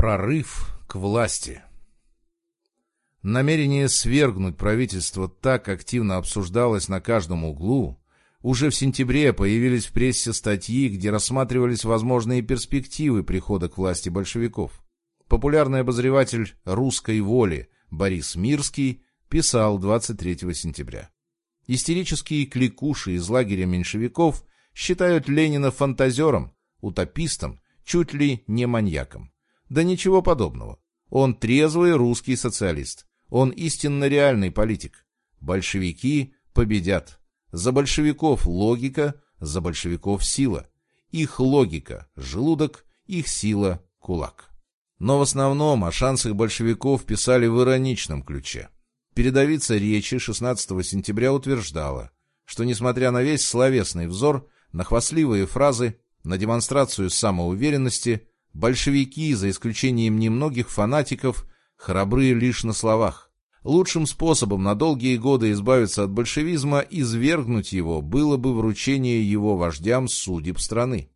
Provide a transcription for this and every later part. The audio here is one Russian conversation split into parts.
Прорыв к власти. Намерение свергнуть правительство так активно обсуждалось на каждом углу. Уже в сентябре появились в прессе статьи, где рассматривались возможные перспективы прихода к власти большевиков. Популярный обозреватель «Русской воли» Борис Мирский писал 23 сентября. Истерические кликуши из лагеря меньшевиков считают Ленина фантазером, утопистом, чуть ли не маньяком. Да ничего подобного. Он трезвый русский социалист. Он истинно реальный политик. Большевики победят. За большевиков логика, за большевиков сила. Их логика – желудок, их сила – кулак. Но в основном о шансах большевиков писали в ироничном ключе. Передовица речи 16 сентября утверждала, что, несмотря на весь словесный взор, на хвастливые фразы, на демонстрацию самоуверенности, Большевики, за исключением немногих фанатиков, храбры лишь на словах. Лучшим способом на долгие годы избавиться от большевизма, извергнуть его, было бы вручение его вождям судеб страны.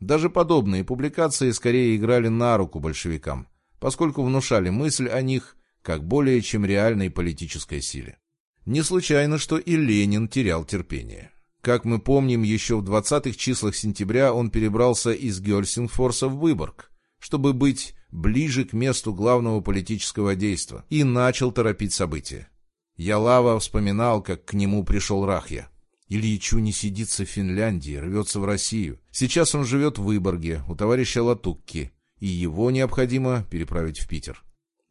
Даже подобные публикации скорее играли на руку большевикам, поскольку внушали мысль о них как более чем реальной политической силе. Не случайно, что и Ленин терял терпение. Как мы помним, еще в 20-х числах сентября он перебрался из Гельсингфорса в Выборг, чтобы быть ближе к месту главного политического действа, и начал торопить события. Ялава вспоминал, как к нему пришел Рахья. Ильичу не сидится в Финляндии, рвется в Россию. Сейчас он живет в Выборге, у товарища Латукки, и его необходимо переправить в Питер.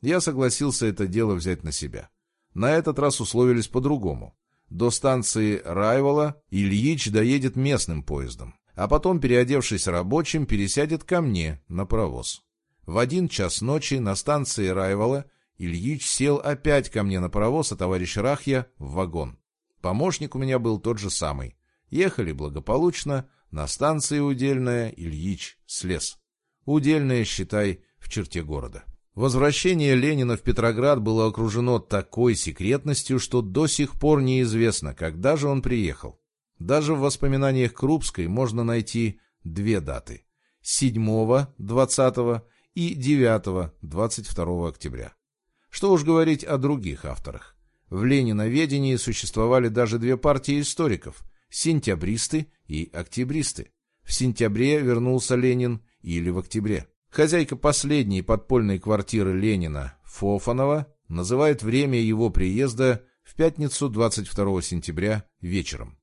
Я согласился это дело взять на себя. На этот раз условились по-другому. До станции Райвола Ильич доедет местным поездом, а потом, переодевшись рабочим, пересядет ко мне на паровоз. В один час ночи на станции Райвола Ильич сел опять ко мне на паровоз, а товарищ Рахья — в вагон. Помощник у меня был тот же самый. Ехали благополучно, на станции Удельная Ильич слез. Удельная, считай, в черте города. Возвращение Ленина в Петроград было окружено такой секретностью, что до сих пор неизвестно, когда же он приехал. Даже в воспоминаниях Крупской можно найти две даты – 7 20 и 9 22 октября. Что уж говорить о других авторах. В Лениноведении существовали даже две партии историков – сентябристы и октябристы. В сентябре вернулся Ленин или в октябре. Хозяйка последней подпольной квартиры Ленина, Фофанова, называет время его приезда в пятницу 22 сентября вечером.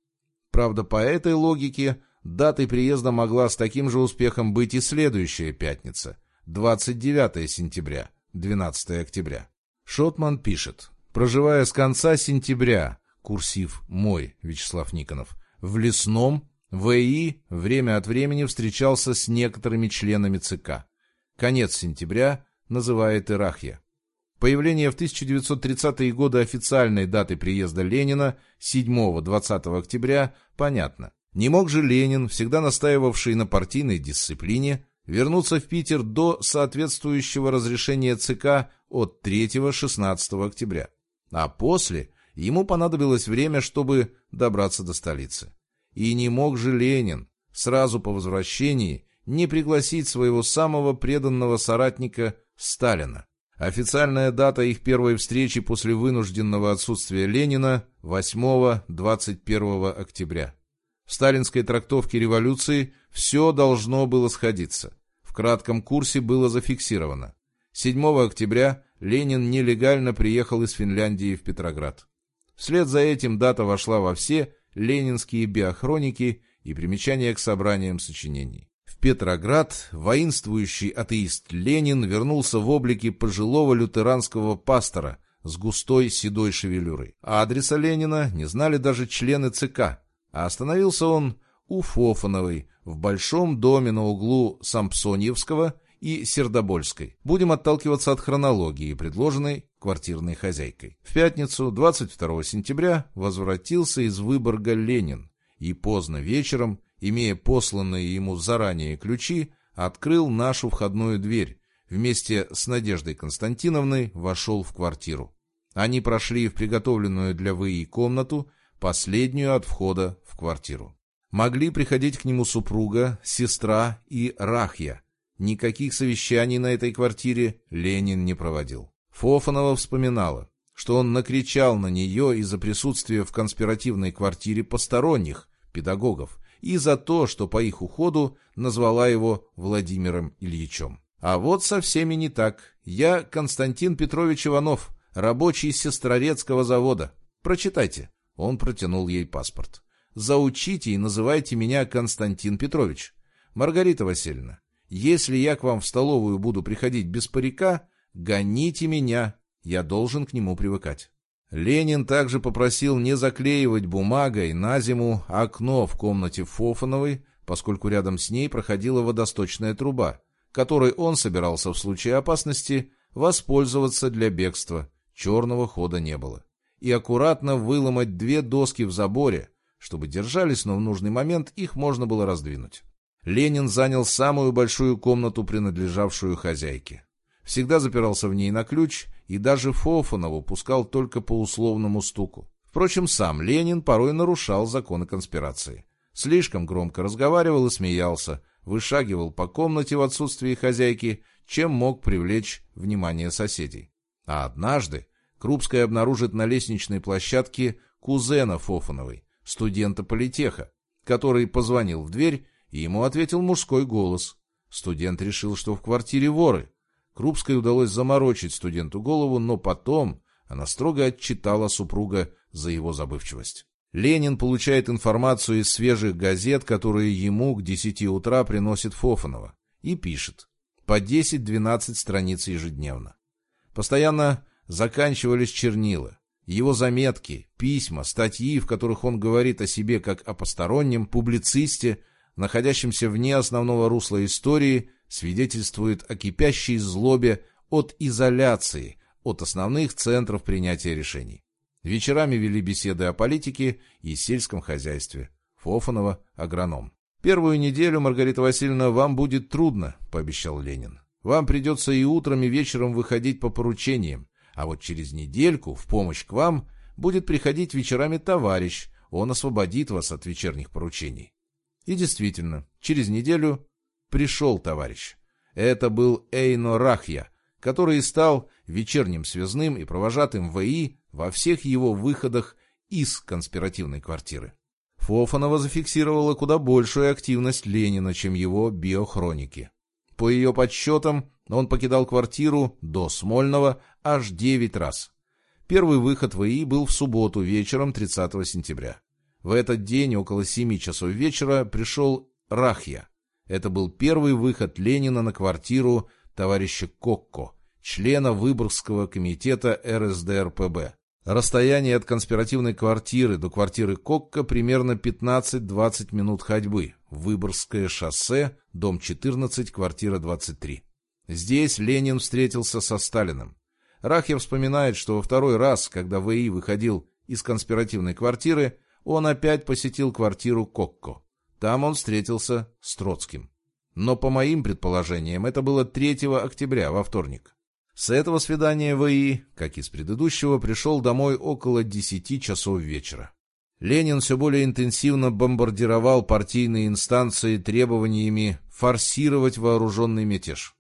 Правда, по этой логике датой приезда могла с таким же успехом быть и следующая пятница, 29 сентября, 12 октября. Шотман пишет, проживая с конца сентября, курсив «Мой» Вячеслав Никонов, в Лесном, В.И. время от времени встречался с некоторыми членами ЦК конец сентября, называет Ирахья. Появление в 1930-е годы официальной даты приезда Ленина 7-20 октября понятно. Не мог же Ленин, всегда настаивавший на партийной дисциплине, вернуться в Питер до соответствующего разрешения ЦК от 3-16 октября. А после ему понадобилось время, чтобы добраться до столицы. И не мог же Ленин сразу по возвращении не пригласить своего самого преданного соратника Сталина. Официальная дата их первой встречи после вынужденного отсутствия Ленина – 8-21 октября. В сталинской трактовке революции все должно было сходиться. В кратком курсе было зафиксировано. 7 октября Ленин нелегально приехал из Финляндии в Петроград. Вслед за этим дата вошла во все ленинские биохроники и примечания к собраниям сочинений. В Петроград воинствующий атеист Ленин вернулся в облике пожилого лютеранского пастора с густой седой шевелюрой. А адреса Ленина не знали даже члены ЦК, а остановился он у Фофановой в большом доме на углу Сампсоньевского и Сердобольской. Будем отталкиваться от хронологии, предложенной квартирной хозяйкой. В пятницу, 22 сентября, возвратился из Выборга Ленин и поздно вечером имея посланные ему заранее ключи, открыл нашу входную дверь. Вместе с Надеждой Константиновной вошел в квартиру. Они прошли в приготовленную для ВИИ комнату, последнюю от входа в квартиру. Могли приходить к нему супруга, сестра и Рахья. Никаких совещаний на этой квартире Ленин не проводил. Фофанова вспоминала, что он накричал на нее из-за присутствия в конспиративной квартире посторонних, педагогов, и за то, что по их уходу назвала его Владимиром Ильичем. А вот со всеми не так. Я Константин Петрович Иванов, рабочий Сестрорецкого завода. Прочитайте. Он протянул ей паспорт. Заучите и называйте меня Константин Петрович. Маргарита Васильевна, если я к вам в столовую буду приходить без парика, гоните меня, я должен к нему привыкать. Ленин также попросил не заклеивать бумагой на зиму окно в комнате Фофановой, поскольку рядом с ней проходила водосточная труба, которой он собирался в случае опасности воспользоваться для бегства. Черного хода не было. И аккуратно выломать две доски в заборе, чтобы держались, но в нужный момент их можно было раздвинуть. Ленин занял самую большую комнату, принадлежавшую хозяйке. Всегда запирался в ней на ключ и даже Фофанову пускал только по условному стуку. Впрочем, сам Ленин порой нарушал законы конспирации. Слишком громко разговаривал и смеялся, вышагивал по комнате в отсутствии хозяйки, чем мог привлечь внимание соседей. А однажды Крупская обнаружит на лестничной площадке кузена Фофановой, студента политеха, который позвонил в дверь, и ему ответил мужской голос. Студент решил, что в квартире воры. Крупской удалось заморочить студенту голову, но потом она строго отчитала супруга за его забывчивость. Ленин получает информацию из свежих газет, которые ему к 10 утра приносит Фофанова, и пишет. По 10-12 страниц ежедневно. Постоянно заканчивались чернила. Его заметки, письма, статьи, в которых он говорит о себе как о постороннем, публицисте, находящемся вне основного русла истории, свидетельствуют о кипящей злобе от изоляции от основных центров принятия решений. Вечерами вели беседы о политике и сельском хозяйстве. Фофанова – агроном. «Первую неделю, Маргарита Васильевна, вам будет трудно», – пообещал Ленин. «Вам придется и утром, и вечером выходить по поручениям, а вот через недельку в помощь к вам будет приходить вечерами товарищ, он освободит вас от вечерних поручений». И действительно, через неделю пришел товарищ. Это был Эйно Рахья, который стал вечерним связным и провожатым ВИ во всех его выходах из конспиративной квартиры. Фофанова зафиксировала куда большую активность Ленина, чем его биохроники. По ее подсчетам, он покидал квартиру до Смольного аж 9 раз. Первый выход ВИ был в субботу вечером 30 сентября. В этот день около 7 часов вечера пришел Рахья. Это был первый выход Ленина на квартиру товарища Кокко, члена Выборгского комитета РСДРПБ. Расстояние от конспиративной квартиры до квартиры Кокко примерно 15-20 минут ходьбы. Выборгское шоссе, дом 14, квартира 23. Здесь Ленин встретился со Сталиным. Рахьев вспоминает, что во второй раз, когда ВИ выходил из конспиративной квартиры, он опять посетил квартиру Кокко. Там он встретился с Троцким. Но, по моим предположениям, это было 3 октября, во вторник. С этого свидания ВИ, как и с предыдущего, пришел домой около 10 часов вечера. Ленин все более интенсивно бомбардировал партийные инстанции требованиями форсировать вооруженный мятеж.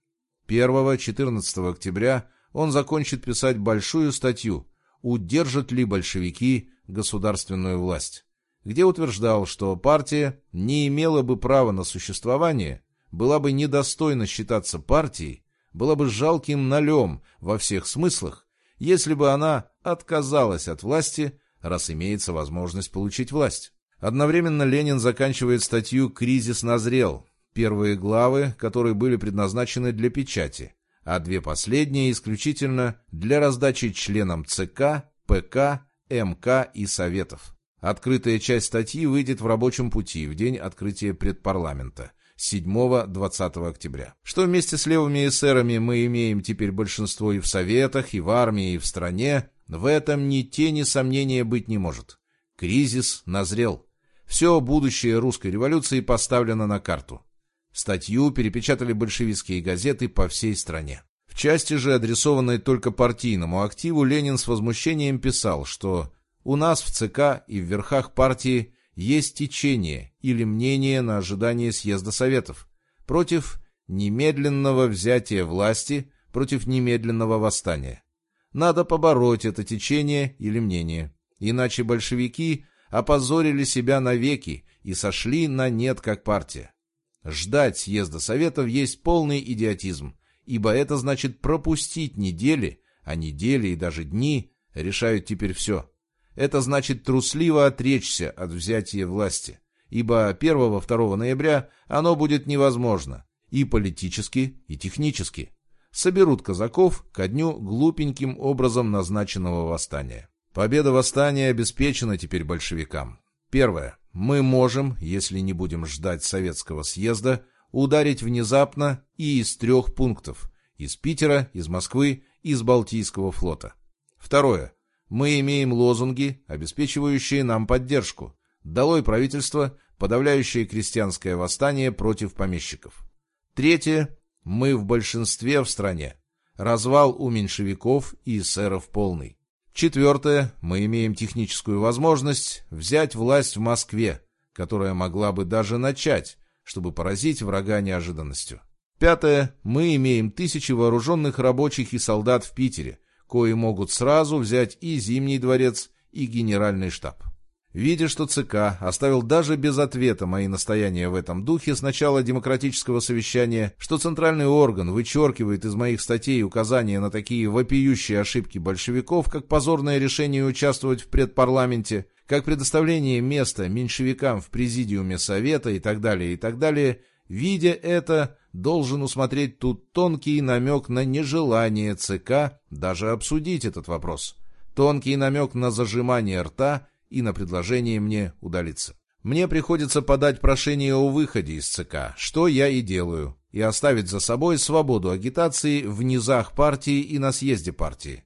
1-14 октября он закончит писать большую статью «Удержат ли большевики государственную власть?» Где утверждал, что партия не имела бы права на существование, была бы недостойна считаться партией, была бы жалким налем во всех смыслах, если бы она отказалась от власти, раз имеется возможность получить власть. Одновременно Ленин заканчивает статью «Кризис назрел», первые главы, которые были предназначены для печати, а две последние исключительно для раздачи членам ЦК, ПК, МК и Советов. Открытая часть статьи выйдет в рабочем пути в день открытия предпарламента. 7-20 октября. Что вместе с левыми эсерами мы имеем теперь большинство и в Советах, и в армии, и в стране, в этом ни тени сомнения быть не может. Кризис назрел. Все будущее русской революции поставлено на карту. Статью перепечатали большевистские газеты по всей стране. В части же, адресованной только партийному активу, Ленин с возмущением писал, что у нас в ЦК и в верхах партии есть течение или мнение на ожидание съезда Советов против немедленного взятия власти против немедленного восстания. Надо побороть это течение или мнение, иначе большевики опозорили себя навеки и сошли на нет как партия. Ждать съезда Советов есть полный идиотизм, ибо это значит пропустить недели, а недели и даже дни решают теперь все. Это значит трусливо отречься от взятия власти, ибо 1-2 ноября оно будет невозможно и политически, и технически. Соберут казаков ко дню глупеньким образом назначенного восстания. Победа восстания обеспечена теперь большевикам. Первое. Мы можем, если не будем ждать советского съезда, ударить внезапно и из трех пунктов – из Питера, из Москвы, из Балтийского флота. Второе. Мы имеем лозунги, обеспечивающие нам поддержку. Долой правительство, подавляющее крестьянское восстание против помещиков. Третье. Мы в большинстве в стране. Развал у меньшевиков и эсеров полный. Четвертое. Мы имеем техническую возможность взять власть в Москве, которая могла бы даже начать, чтобы поразить врага неожиданностью. Пятое. Мы имеем тысячи вооруженных рабочих и солдат в Питере, кои могут сразу взять и Зимний дворец, и Генеральный штаб. Видя, что ЦК оставил даже без ответа мои настояния в этом духе с начала демократического совещания, что центральный орган вычеркивает из моих статей указания на такие вопиющие ошибки большевиков, как позорное решение участвовать в предпарламенте, как предоставление места меньшевикам в президиуме Совета и так далее, и так далее, видя это, должен усмотреть тут тонкий намек на нежелание ЦК даже обсудить этот вопрос. Тонкий намек на зажимание рта и на предложение мне удалиться. Мне приходится подать прошение о выходе из ЦК, что я и делаю, и оставить за собой свободу агитации в низах партии и на съезде партии.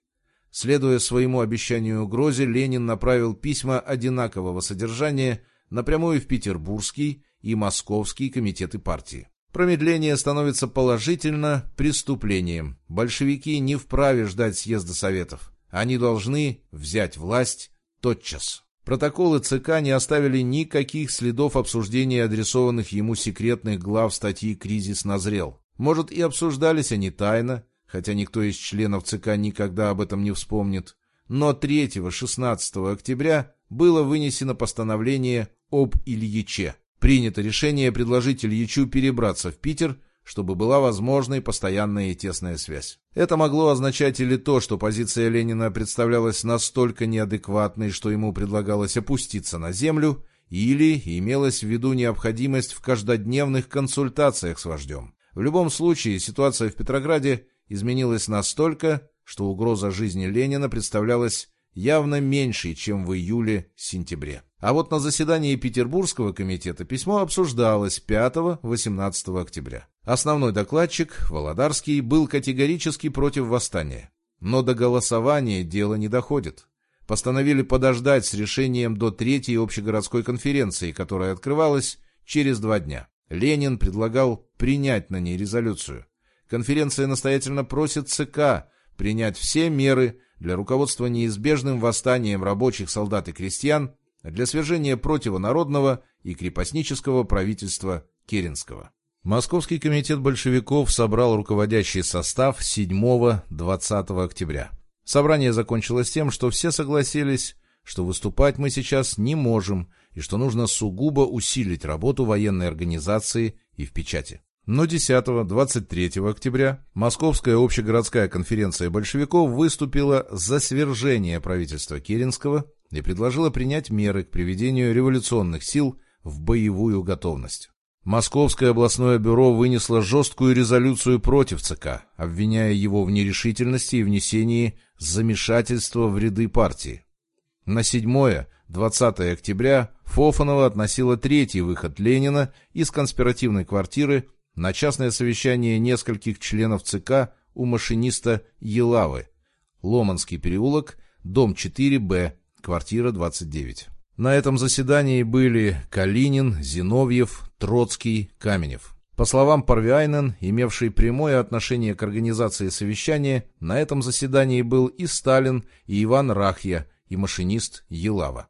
Следуя своему обещанию угрозе, Ленин направил письма одинакового содержания напрямую в Петербургский и Московский комитеты партии. Промедление становится положительно преступлением. Большевики не вправе ждать съезда Советов. Они должны взять власть тотчас. Протоколы ЦК не оставили никаких следов обсуждения адресованных ему секретных глав статьи «Кризис назрел». Может, и обсуждались они тайно, хотя никто из членов ЦК никогда об этом не вспомнит. Но 3-16 октября было вынесено постановление об Ильиче. Принято решение предложить Ильичу перебраться в Питер – чтобы была возможной постоянная и тесная связь. Это могло означать или то, что позиция Ленина представлялась настолько неадекватной, что ему предлагалось опуститься на землю, или имелась в виду необходимость в каждодневных консультациях с вождем. В любом случае, ситуация в Петрограде изменилась настолько, что угроза жизни Ленина представлялась явно меньшей, чем в июле-сентябре. А вот на заседании Петербургского комитета письмо обсуждалось 5-18 октября. Основной докладчик, Володарский, был категорически против восстания. Но до голосования дело не доходит. Постановили подождать с решением до Третьей общегородской конференции, которая открывалась через два дня. Ленин предлагал принять на ней резолюцию. Конференция настоятельно просит ЦК принять все меры для руководства неизбежным восстанием рабочих солдат и крестьян, для свержения противонародного и крепостнического правительства Керенского. Московский комитет большевиков собрал руководящий состав 7-20 октября. Собрание закончилось тем, что все согласились, что выступать мы сейчас не можем и что нужно сугубо усилить работу военной организации и в печати. Но 10-23 октября Московская общегородская конференция большевиков выступила за свержение правительства Керенского и предложила принять меры к приведению революционных сил в боевую готовность. Московское областное бюро вынесло жесткую резолюцию против ЦК, обвиняя его в нерешительности и внесении замешательства в ряды партии. На 7-20 октября Фофанова относила третий выход Ленина из конспиративной квартиры на частное совещание нескольких членов ЦК у машиниста Елавы, Ломанский переулок, дом 4Б, квартира 29. На этом заседании были Калинин, Зиновьев, Троцкий, Каменев. По словам Парвиайнен, имевший прямое отношение к организации совещания, на этом заседании был и Сталин, и Иван Рахья, и машинист Елава.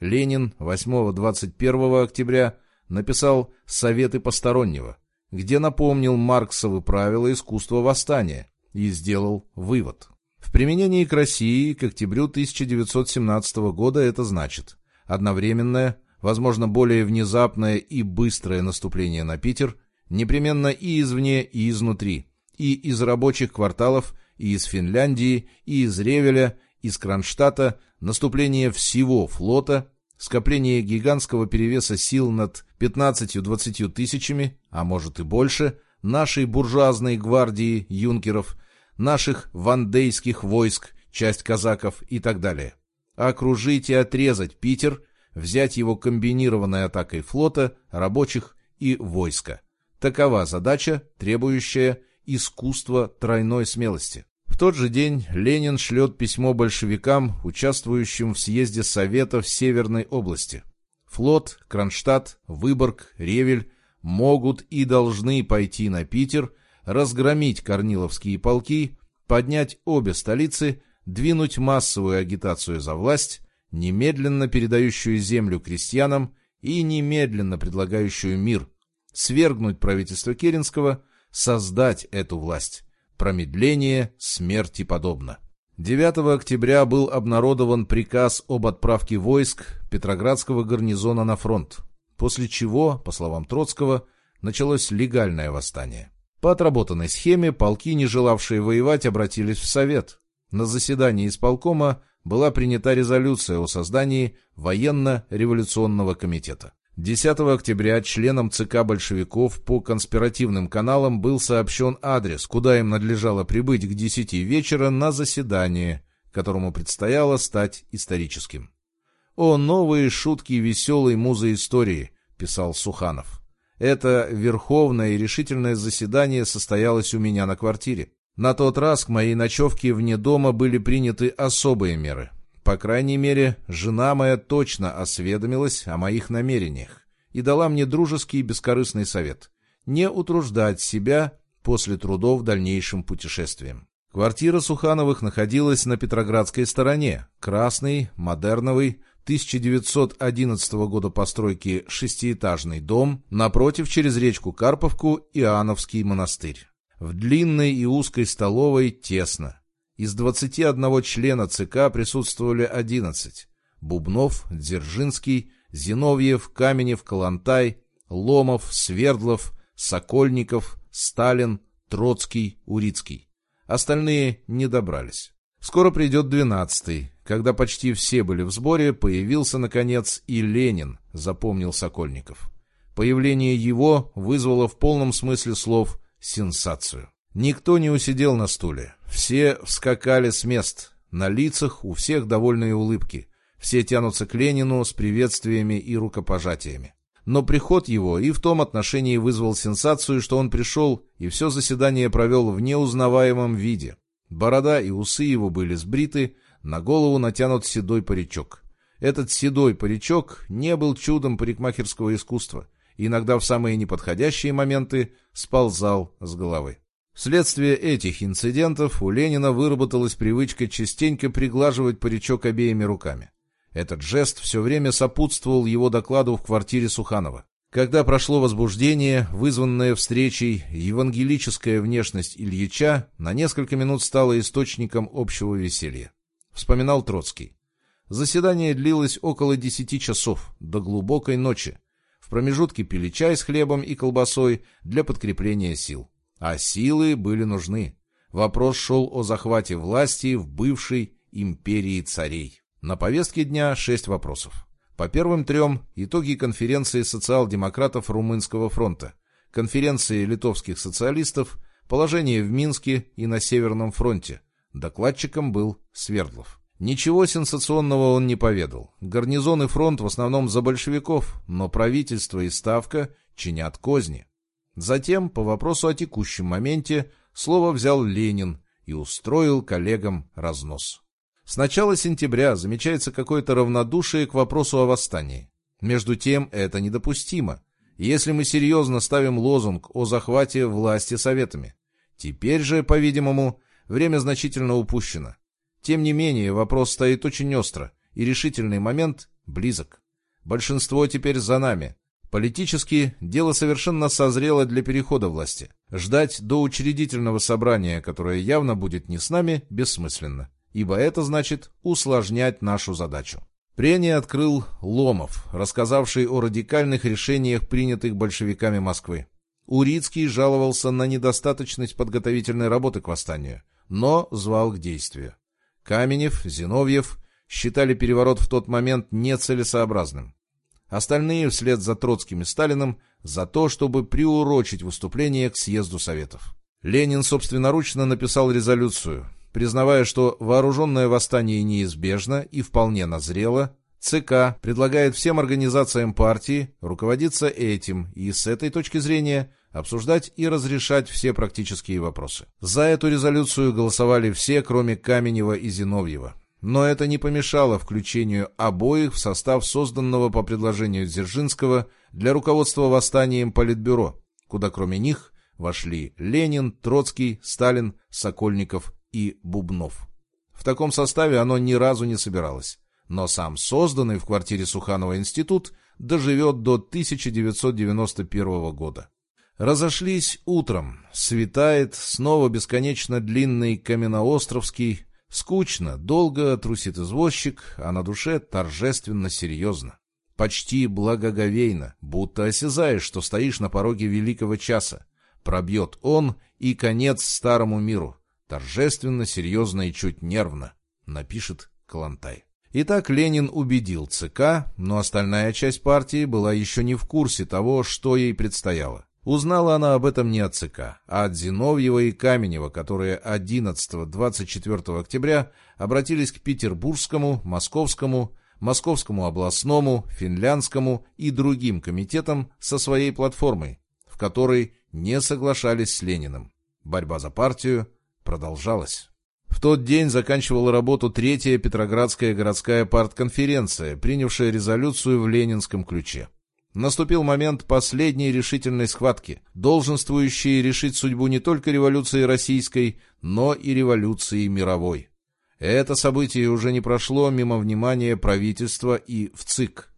Ленин 8-21 октября написал «Советы постороннего», где напомнил Марксовы правила искусства восстания и сделал вывод. Применении к России к октябрю 1917 года это значит. Одновременное, возможно, более внезапное и быстрое наступление на Питер, непременно и извне, и изнутри, и из рабочих кварталов, и из Финляндии, и из Ревеля, из Кронштадта, наступление всего флота, скопление гигантского перевеса сил над 15-20 тысячами, а может и больше, нашей буржуазной гвардии юнкеров, наших вандейских войск, часть казаков и так далее. Окружить и отрезать Питер, взять его комбинированной атакой флота, рабочих и войска. Такова задача, требующая искусства тройной смелости. В тот же день Ленин шлет письмо большевикам, участвующим в съезде Советов Северной области. Флот, Кронштадт, Выборг, Ревель могут и должны пойти на Питер, разгромить Корниловские полки, поднять обе столицы, двинуть массовую агитацию за власть, немедленно передающую землю крестьянам и немедленно предлагающую мир, свергнуть правительство Керенского, создать эту власть. Промедление смерти подобно. 9 октября был обнародован приказ об отправке войск Петроградского гарнизона на фронт, после чего, по словам Троцкого, началось легальное восстание. По отработанной схеме полки, не желавшие воевать, обратились в Совет. На заседании исполкома была принята резолюция о создании военно-революционного комитета. 10 октября членам ЦК большевиков по конспиративным каналам был сообщен адрес, куда им надлежало прибыть к 10 вечера на заседание, которому предстояло стать историческим. «О, новые шутки веселой музы истории», — писал Суханов. «Это верховное и решительное заседание состоялось у меня на квартире. На тот раз к моей ночевке вне дома были приняты особые меры. По крайней мере, жена моя точно осведомилась о моих намерениях и дала мне дружеский и бескорыстный совет – не утруждать себя после трудов дальнейшим путешествием. Квартира Сухановых находилась на Петроградской стороне, красный, модерновый, 1911 года постройки шестиэтажный дом, напротив через речку Карповку Иоанновский монастырь. В длинной и узкой столовой тесно. Из 21 члена ЦК присутствовали 11. Бубнов, Дзержинский, Зиновьев, Каменев, Калантай, Ломов, Свердлов, Сокольников, Сталин, Троцкий, Урицкий. Остальные не добрались. Скоро придет двенадцатый. Когда почти все были в сборе, появился, наконец, и Ленин, запомнил Сокольников. Появление его вызвало в полном смысле слов сенсацию. Никто не усидел на стуле. Все вскакали с мест. На лицах у всех довольные улыбки. Все тянутся к Ленину с приветствиями и рукопожатиями. Но приход его и в том отношении вызвал сенсацию, что он пришел и все заседание провел в неузнаваемом виде. Борода и усы его были сбриты, на голову натянут седой паричок. Этот седой паричок не был чудом парикмахерского искусства. Иногда в самые неподходящие моменты сползал с головы. Вследствие этих инцидентов у Ленина выработалась привычка частенько приглаживать паричок обеими руками. Этот жест все время сопутствовал его докладу в квартире Суханова. Когда прошло возбуждение, вызванное встречей, евангелическая внешность Ильича на несколько минут стала источником общего веселья. Вспоминал Троцкий. Заседание длилось около десяти часов, до глубокой ночи. В промежутке пили чай с хлебом и колбасой для подкрепления сил. А силы были нужны. Вопрос шел о захвате власти в бывшей империи царей. На повестке дня шесть вопросов. По первым трем – итоги конференции социал-демократов Румынского фронта, конференции литовских социалистов, положение в Минске и на Северном фронте. Докладчиком был Свердлов. Ничего сенсационного он не поведал. Гарнизон и фронт в основном за большевиков, но правительство и ставка чинят козни. Затем, по вопросу о текущем моменте, слово взял Ленин и устроил коллегам разнос. С начала сентября замечается какое-то равнодушие к вопросу о восстании. Между тем, это недопустимо, если мы серьезно ставим лозунг о захвате власти советами. Теперь же, по-видимому, время значительно упущено. Тем не менее, вопрос стоит очень остро, и решительный момент близок. Большинство теперь за нами, Политически дело совершенно созрело для перехода власти. Ждать до учредительного собрания, которое явно будет не с нами, бессмысленно, ибо это значит усложнять нашу задачу. Прение открыл Ломов, рассказавший о радикальных решениях, принятых большевиками Москвы. Урицкий жаловался на недостаточность подготовительной работы к восстанию, но звал к действию. Каменев, Зиновьев считали переворот в тот момент нецелесообразным. Остальные вслед за Троцким и Сталиным за то, чтобы приурочить выступление к съезду Советов. Ленин собственноручно написал резолюцию, признавая, что вооруженное восстание неизбежно и вполне назрело, ЦК предлагает всем организациям партии руководиться этим и с этой точки зрения обсуждать и разрешать все практические вопросы. За эту резолюцию голосовали все, кроме Каменева и Зиновьева. Но это не помешало включению обоих в состав созданного по предложению Дзержинского для руководства восстанием Политбюро, куда кроме них вошли Ленин, Троцкий, Сталин, Сокольников и Бубнов. В таком составе оно ни разу не собиралось, но сам созданный в квартире Суханова институт доживет до 1991 года. Разошлись утром, светает, снова бесконечно длинный Каменноостровский, Скучно, долго трусит извозчик, а на душе торжественно серьезно. Почти благоговейно, будто осязаешь, что стоишь на пороге великого часа. Пробьет он и конец старому миру. Торжественно, серьезно и чуть нервно, напишет Калантай. Итак, Ленин убедил ЦК, но остальная часть партии была еще не в курсе того, что ей предстояло. Узнала она об этом не от ЦК, а от Зиновьева и Каменева, которые 11-24 октября обратились к Петербургскому, Московскому, Московскому областному, Финляндскому и другим комитетам со своей платформой, в которой не соглашались с Лениным. Борьба за партию продолжалась. В тот день заканчивала работу Третья Петроградская городская партконференция, принявшая резолюцию в ленинском ключе. Наступил момент последней решительной схватки, долженствующей решить судьбу не только революции российской, но и революции мировой. Это событие уже не прошло мимо внимания правительства и в ЦИК.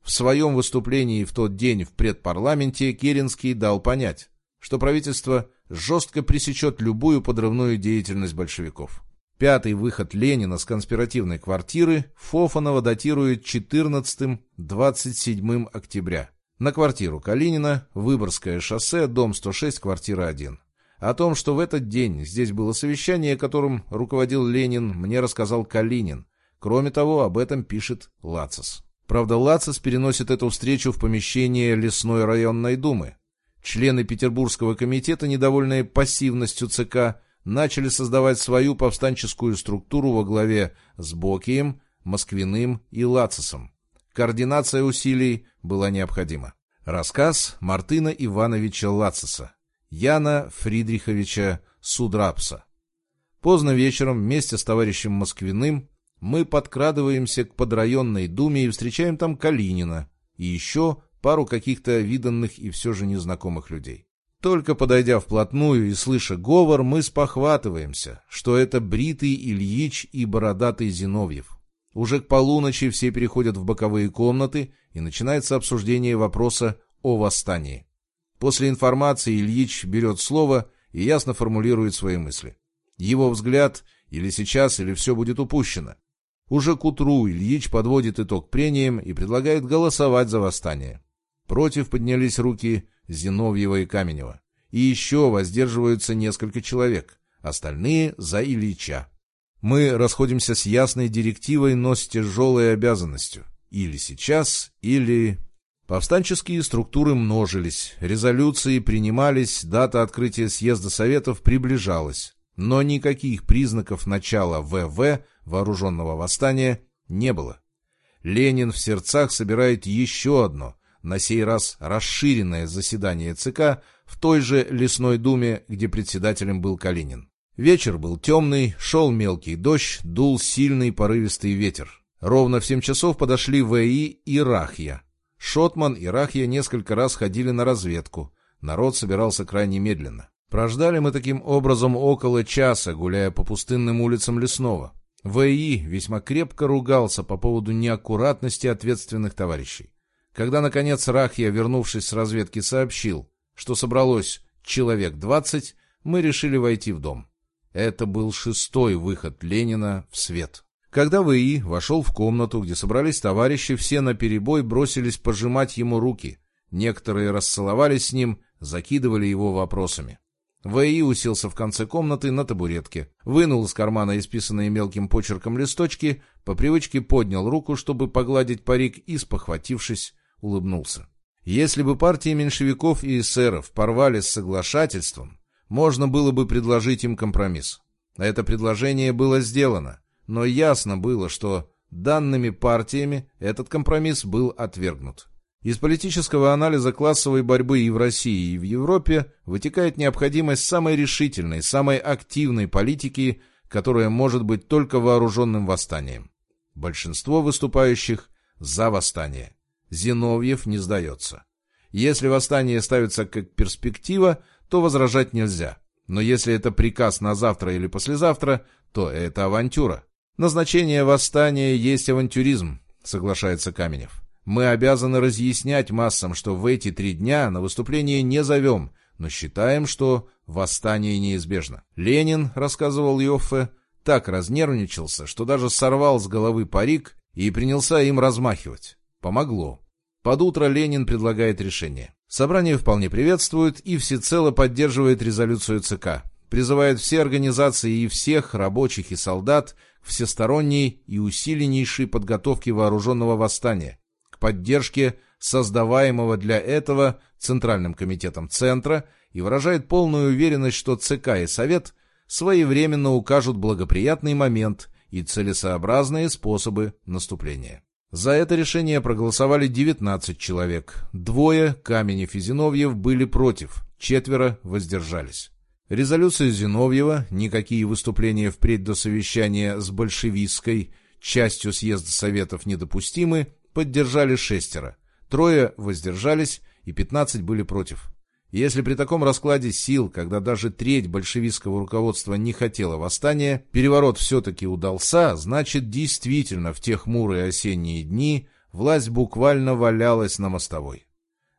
В своем выступлении в тот день в предпарламенте Керенский дал понять, что правительство жестко пресечет любую подрывную деятельность большевиков. Пятый выход Ленина с конспиративной квартиры Фофанова датирует 14-27 октября. На квартиру Калинина, Выборгское шоссе, дом 106, квартира 1. О том, что в этот день здесь было совещание, которым руководил Ленин, мне рассказал Калинин. Кроме того, об этом пишет Лацис. Правда, Лацис переносит эту встречу в помещение Лесной районной думы. Члены Петербургского комитета, недовольные пассивностью ЦК, начали создавать свою повстанческую структуру во главе с Бокием, Москвиным и Лацисом. Координация усилий была необходима. Рассказ Мартына Ивановича Лациса, Яна Фридриховича Судрапса. Поздно вечером вместе с товарищем Москвиным мы подкрадываемся к подрайонной думе и встречаем там Калинина и еще пару каких-то виданных и все же незнакомых людей. Только подойдя вплотную и слыша говор, мы спохватываемся, что это бритый Ильич и бородатый Зиновьев. Уже к полуночи все переходят в боковые комнаты, и начинается обсуждение вопроса о восстании. После информации Ильич берет слово и ясно формулирует свои мысли. Его взгляд или сейчас, или все будет упущено. Уже к утру Ильич подводит итог прениям и предлагает голосовать за восстание. Против поднялись руки Зиновьева и Каменева. И еще воздерживаются несколько человек, остальные за Ильича. Мы расходимся с ясной директивой, но с тяжелой обязанностью. Или сейчас, или... Повстанческие структуры множились, резолюции принимались, дата открытия съезда Советов приближалась. Но никаких признаков начала ВВ, вооруженного восстания, не было. Ленин в сердцах собирает еще одно, на сей раз расширенное заседание ЦК в той же лесной думе, где председателем был Калинин. Вечер был темный, шел мелкий дождь, дул сильный порывистый ветер. Ровно в семь часов подошли ВИ и Рахья. Шотман и Рахья несколько раз ходили на разведку. Народ собирался крайне медленно. Прождали мы таким образом около часа, гуляя по пустынным улицам Лесного. ВИ весьма крепко ругался по поводу неаккуратности ответственных товарищей. Когда, наконец, Рахья, вернувшись с разведки, сообщил, что собралось человек двадцать, мы решили войти в дом. Это был шестой выход Ленина в свет. Когда ВИ вошел в комнату, где собрались товарищи, все наперебой бросились пожимать ему руки. Некоторые расцеловались с ним, закидывали его вопросами. В.И. уселся в конце комнаты на табуретке, вынул из кармана исписанные мелким почерком листочки, по привычке поднял руку, чтобы погладить парик, и, спохватившись, улыбнулся. Если бы партии меньшевиков и эсеров порвали с соглашательством, можно было бы предложить им компромисс. Это предложение было сделано, но ясно было, что данными партиями этот компромисс был отвергнут. Из политического анализа классовой борьбы и в России, и в Европе вытекает необходимость самой решительной, самой активной политики, которая может быть только вооруженным восстанием. Большинство выступающих за восстание. Зиновьев не сдается. Если восстание ставится как перспектива, то возражать нельзя. Но если это приказ на завтра или послезавтра, то это авантюра. Назначение восстания есть авантюризм, соглашается Каменев. Мы обязаны разъяснять массам, что в эти три дня на выступление не зовем, но считаем, что восстание неизбежно. Ленин, рассказывал Йоффе, так разнервничался, что даже сорвал с головы парик и принялся им размахивать. Помогло. Под утро Ленин предлагает решение. Собрание вполне приветствует и всецело поддерживает резолюцию ЦК. Призывает все организации и всех, рабочих и солдат, к всесторонней и усиленнейшей подготовке вооруженного восстания, поддержке создаваемого для этого Центральным комитетом Центра и выражает полную уверенность, что ЦК и Совет своевременно укажут благоприятный момент и целесообразные способы наступления. За это решение проголосовали 19 человек. Двое, Каменев и Зиновьев, были против, четверо воздержались. Резолюция Зиновьева, никакие выступления впредь до совещания с большевистской частью съезда Советов недопустимы, поддержали шестеро, трое воздержались и пятнадцать были против. Если при таком раскладе сил, когда даже треть большевистского руководства не хотела восстания, переворот все-таки удался, значит, действительно в те хмурые осенние дни власть буквально валялась на мостовой.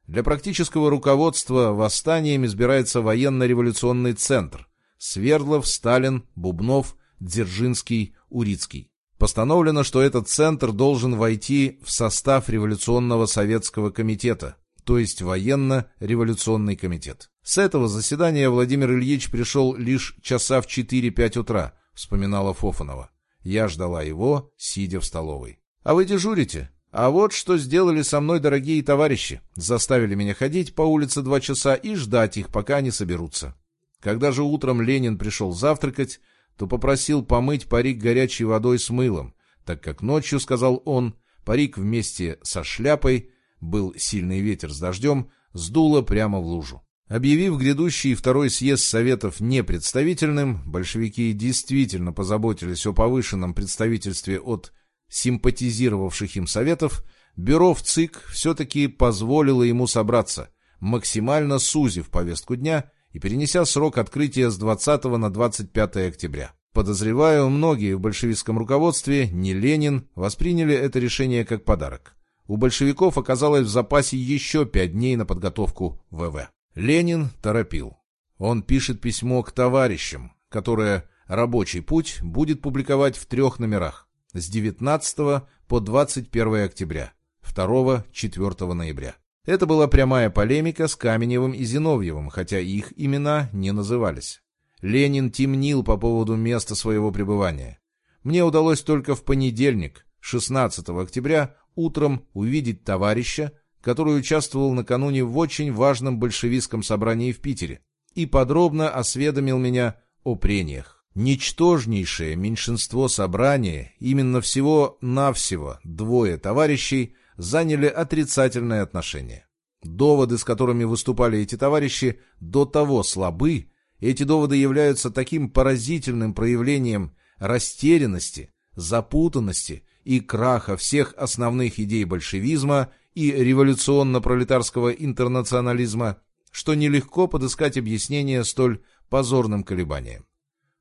Для практического руководства восстанием избирается военно-революционный центр – Свердлов, Сталин, Бубнов, Дзержинский, Урицкий. Постановлено, что этот центр должен войти в состав Революционного Советского комитета, то есть военно-революционный комитет. С этого заседания Владимир Ильич пришел лишь часа в 4-5 утра, вспоминала Фофанова. Я ждала его, сидя в столовой. «А вы дежурите?» «А вот что сделали со мной дорогие товарищи. Заставили меня ходить по улице два часа и ждать их, пока они соберутся». Когда же утром Ленин пришел завтракать, то попросил помыть парик горячей водой с мылом, так как ночью, сказал он, парик вместе со шляпой, был сильный ветер с дождем, сдуло прямо в лужу. Объявив грядущий второй съезд Советов непредставительным, большевики действительно позаботились о повышенном представительстве от симпатизировавших им Советов, бюро в ЦИК все-таки позволило ему собраться, максимально сузив повестку дня и перенеся срок открытия с 20 на 25 октября. Подозреваю, многие в большевистском руководстве, не Ленин, восприняли это решение как подарок. У большевиков оказалось в запасе еще пять дней на подготовку ВВ. Ленин торопил. Он пишет письмо к товарищам, которое «Рабочий путь» будет публиковать в трех номерах с 19 по 21 октября, 2-4 ноября. Это была прямая полемика с Каменевым и Зиновьевым, хотя их имена не назывались. Ленин темнил по поводу места своего пребывания. Мне удалось только в понедельник, 16 октября, утром увидеть товарища, который участвовал накануне в очень важном большевистском собрании в Питере и подробно осведомил меня о прениях. Ничтожнейшее меньшинство собрания, именно всего-навсего двое товарищей, заняли отрицательное отношение. Доводы, с которыми выступали эти товарищи, до того слабы, эти доводы являются таким поразительным проявлением растерянности, запутанности и краха всех основных идей большевизма и революционно-пролетарского интернационализма, что нелегко подыскать объяснение столь позорным колебаниям.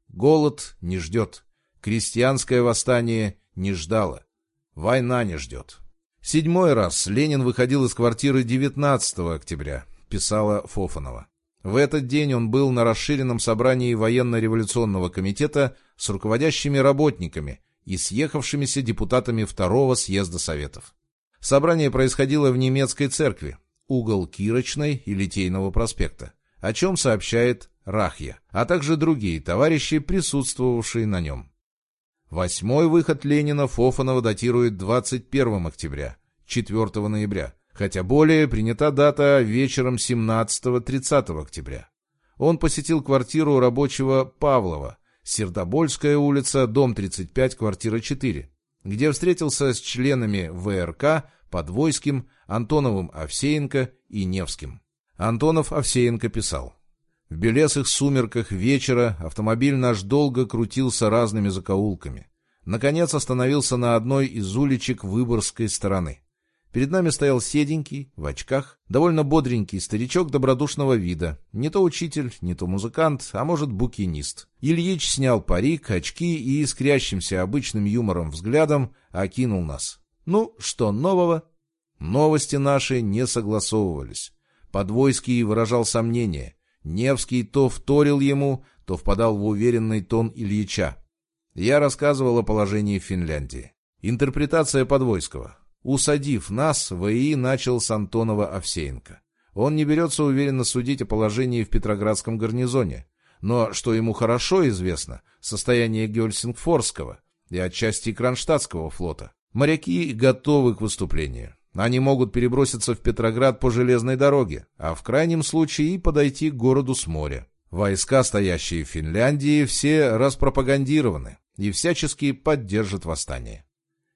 Голод не ждет, крестьянское восстание не ждало, война не ждет. Седьмой раз Ленин выходил из квартиры 19 октября, писала Фофанова. В этот день он был на расширенном собрании военно-революционного комитета с руководящими работниками и съехавшимися депутатами Второго съезда Советов. Собрание происходило в немецкой церкви, угол Кирочной и Литейного проспекта, о чем сообщает Рахья, а также другие товарищи, присутствовавшие на нем. Восьмой выход Ленина Фофанова датирует 21 октября, 4 ноября, хотя более принята дата вечером 17-30 октября. Он посетил квартиру рабочего Павлова, Сердобольская улица, дом 35, квартира 4, где встретился с членами ВРК, Подвойским, Антоновым Овсеенко и Невским. Антонов Овсеенко писал. В белесых сумерках вечера автомобиль наш долго крутился разными закоулками. Наконец остановился на одной из уличек Выборгской стороны. Перед нами стоял седенький, в очках, довольно бодренький старичок добродушного вида. Не то учитель, не то музыкант, а может букинист. Ильич снял парик, очки и искрящимся обычным юмором взглядом окинул нас. Ну, что нового? Новости наши не согласовывались. Подвойский выражал сомнение. Невский то вторил ему, то впадал в уверенный тон Ильича. Я рассказывал о положении в Финляндии. Интерпретация Подвойского. Усадив нас, ВИИ начал с Антонова Овсеенко. Он не берется уверенно судить о положении в Петроградском гарнизоне. Но, что ему хорошо известно, состояние Гельсингфорского и отчасти Кронштадтского флота. Моряки готовы к выступлению. Они могут переброситься в Петроград по железной дороге, а в крайнем случае и подойти к городу с моря. Войска, стоящие в Финляндии, все распропагандированы и всячески поддержат восстание.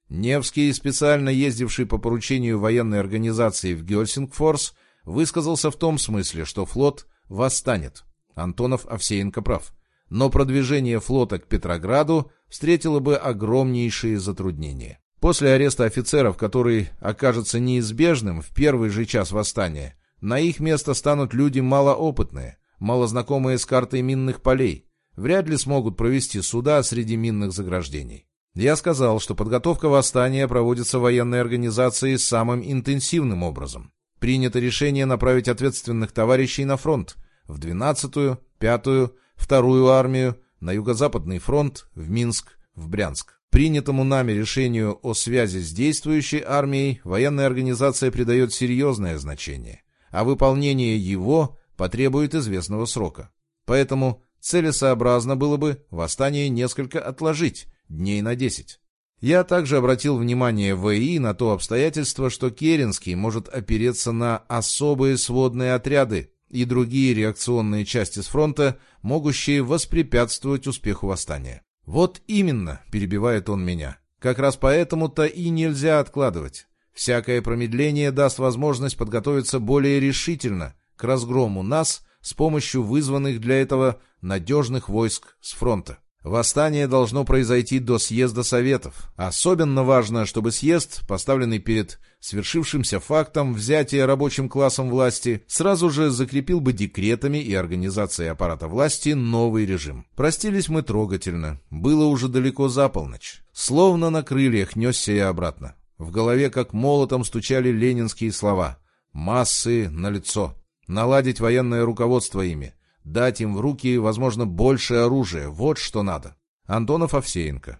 Невский, специально ездивший по поручению военной организации в Гельсингфорс, высказался в том смысле, что флот восстанет. Антонов Овсеенко прав. Но продвижение флота к Петрограду встретило бы огромнейшие затруднения. После ареста офицеров, который окажется неизбежным в первый же час восстания, на их место станут люди малоопытные, малознакомые с картой минных полей, вряд ли смогут провести суда среди минных заграждений. Я сказал, что подготовка восстания проводится военной организацией самым интенсивным образом. Принято решение направить ответственных товарищей на фронт, в 12-ю, 5-ю, 2-ю армию, на Юго-Западный фронт, в Минск, в Брянск. Принятому нами решению о связи с действующей армией военная организация придает серьезное значение, а выполнение его потребует известного срока. Поэтому целесообразно было бы восстание несколько отложить, дней на 10. Я также обратил внимание ВИ на то обстоятельство, что Керенский может опереться на особые сводные отряды и другие реакционные части с фронта, могущие воспрепятствовать успеху восстания. «Вот именно», — перебивает он меня. «Как раз поэтому-то и нельзя откладывать. Всякое промедление даст возможность подготовиться более решительно к разгрому нас с помощью вызванных для этого надежных войск с фронта. Восстание должно произойти до съезда Советов. Особенно важно, чтобы съезд, поставленный перед свершившимся фактом взятия рабочим классом власти, сразу же закрепил бы декретами и организацией аппарата власти новый режим. Простились мы трогательно. Было уже далеко за полночь. Словно на крыльях несся я обратно. В голове как молотом стучали ленинские слова. «Массы на лицо. Наладить военное руководство ими. Дать им в руки, возможно, больше оружия. Вот что надо. Антонов Овсеенко.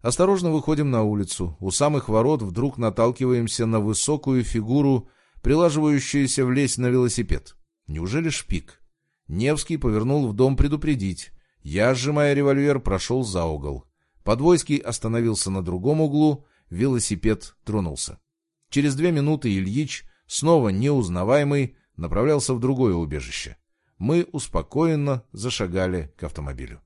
Осторожно выходим на улицу. У самых ворот вдруг наталкиваемся на высокую фигуру, прилаживающуюся влезть на велосипед. Неужели шпик? Невский повернул в дом предупредить. Я, сжимая револьвер, прошел за угол. Подвойский остановился на другом углу, велосипед тронулся. Через две минуты Ильич, снова неузнаваемый, направлялся в другое убежище мы успокоенно зашагали к автомобилю.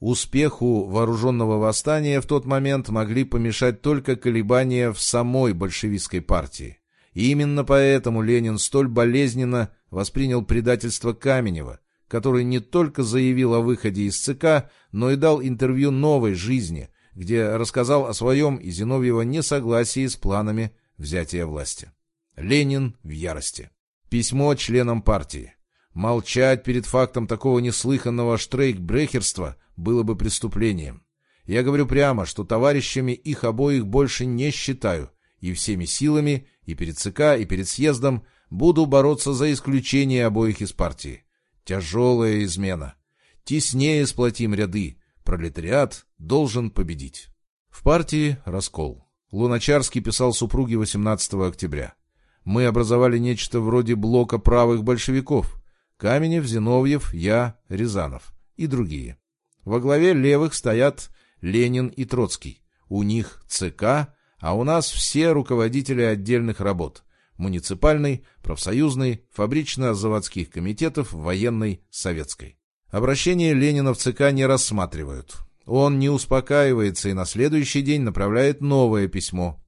Успеху вооруженного восстания в тот момент могли помешать только колебания в самой большевистской партии. И именно поэтому Ленин столь болезненно воспринял предательство Каменева, который не только заявил о выходе из ЦК, но и дал интервью «Новой жизни», где рассказал о своем и Зиновьева несогласии с планами взятия власти. Ленин в ярости. Письмо членам партии. Молчать перед фактом такого неслыханного штрейкбрехерства было бы преступлением. Я говорю прямо, что товарищами их обоих больше не считаю и всеми силами, и перед ЦК, и перед съездом, буду бороться за исключение обоих из партии. Тяжелая измена. Теснее сплотим ряды. Пролетариат должен победить. В партии раскол. Луначарский писал супруге 18 октября. «Мы образовали нечто вроде блока правых большевиков. Каменев, Зиновьев, я, Рязанов и другие. Во главе левых стоят Ленин и Троцкий. У них ЦК, а у нас все руководители отдельных работ – муниципальной, профсоюзной, фабрично-заводских комитетов, военной, советской. Обращение Ленина в ЦК не рассматривают. Он не успокаивается и на следующий день направляет новое письмо.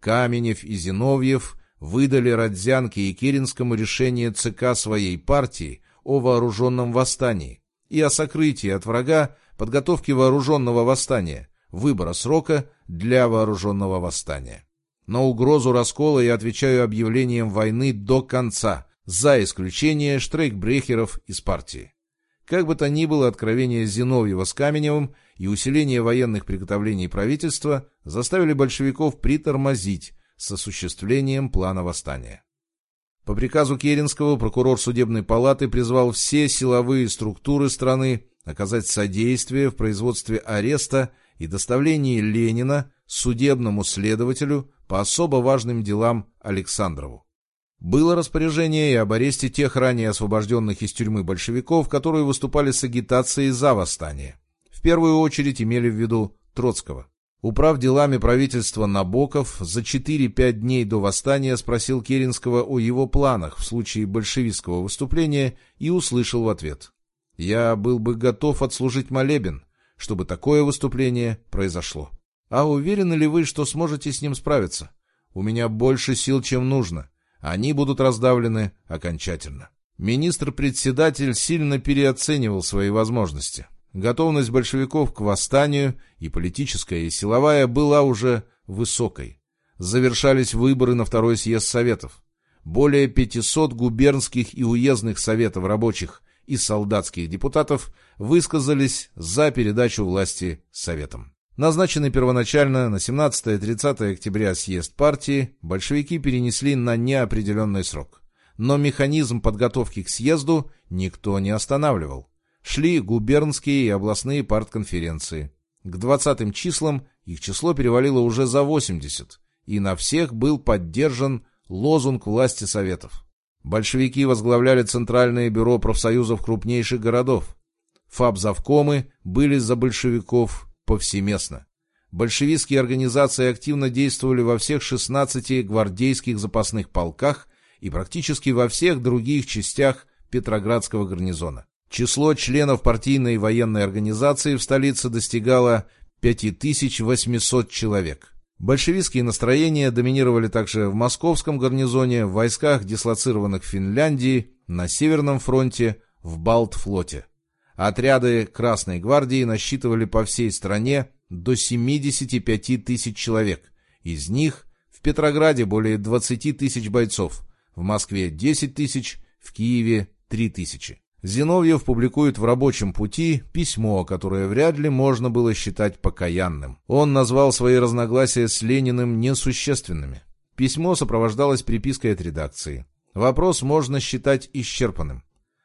Каменев и Зиновьев выдали Родзянке и Керенскому решение ЦК своей партии о вооруженном восстании и о сокрытии от врага подготовки вооруженного восстания, выбора срока для вооруженного восстания. На угрозу раскола я отвечаю объявлением войны до конца, за исключение штрейкбрехеров из партии. Как бы то ни было, откровение Зиновьева с Каменевым и усиление военных приготовлений правительства заставили большевиков притормозить с осуществлением плана восстания. По приказу Керенского прокурор судебной палаты призвал все силовые структуры страны оказать содействие в производстве ареста и доставлении Ленина судебному следователю по особо важным делам Александрову. Было распоряжение и об аресте тех ранее освобожденных из тюрьмы большевиков, которые выступали с агитацией за восстание. В первую очередь имели в виду Троцкого. Управ делами правительства Набоков за 4-5 дней до восстания спросил Керенского о его планах в случае большевистского выступления и услышал в ответ. «Я был бы готов отслужить молебен, чтобы такое выступление произошло. А уверены ли вы, что сможете с ним справиться? У меня больше сил, чем нужно. Они будут раздавлены окончательно. Министр-председатель сильно переоценивал свои возможности. Готовность большевиков к восстанию, и политическая, и силовая, была уже высокой. Завершались выборы на второй съезд Советов. Более 500 губернских и уездных советов рабочих и солдатских депутатов высказались за передачу власти Советам. Назначенный первоначально на 17-30 октября съезд партии, большевики перенесли на неопределенный срок. Но механизм подготовки к съезду никто не останавливал. Шли губернские и областные партконференции. К 20 числам их число перевалило уже за 80, и на всех был поддержан лозунг власти Советов. Большевики возглавляли Центральное бюро профсоюзов крупнейших городов. Фабзавкомы были за большевиков повсеместно. Большевистские организации активно действовали во всех 16 гвардейских запасных полках и практически во всех других частях Петроградского гарнизона. Число членов партийной военной организации в столице достигало 5800 человек. Большевистские настроения доминировали также в московском гарнизоне, в войсках, дислоцированных в Финляндии, на Северном фронте, в Балтфлоте. Отряды Красной гвардии насчитывали по всей стране до 75 тысяч человек. Из них в Петрограде более 20 тысяч бойцов, в Москве 10 тысяч, в Киеве 3 тысячи. Зиновьев публикует в «Рабочем пути» письмо, которое вряд ли можно было считать покаянным. Он назвал свои разногласия с Лениным несущественными. Письмо сопровождалось припиской от редакции. Вопрос можно считать исчерпанным.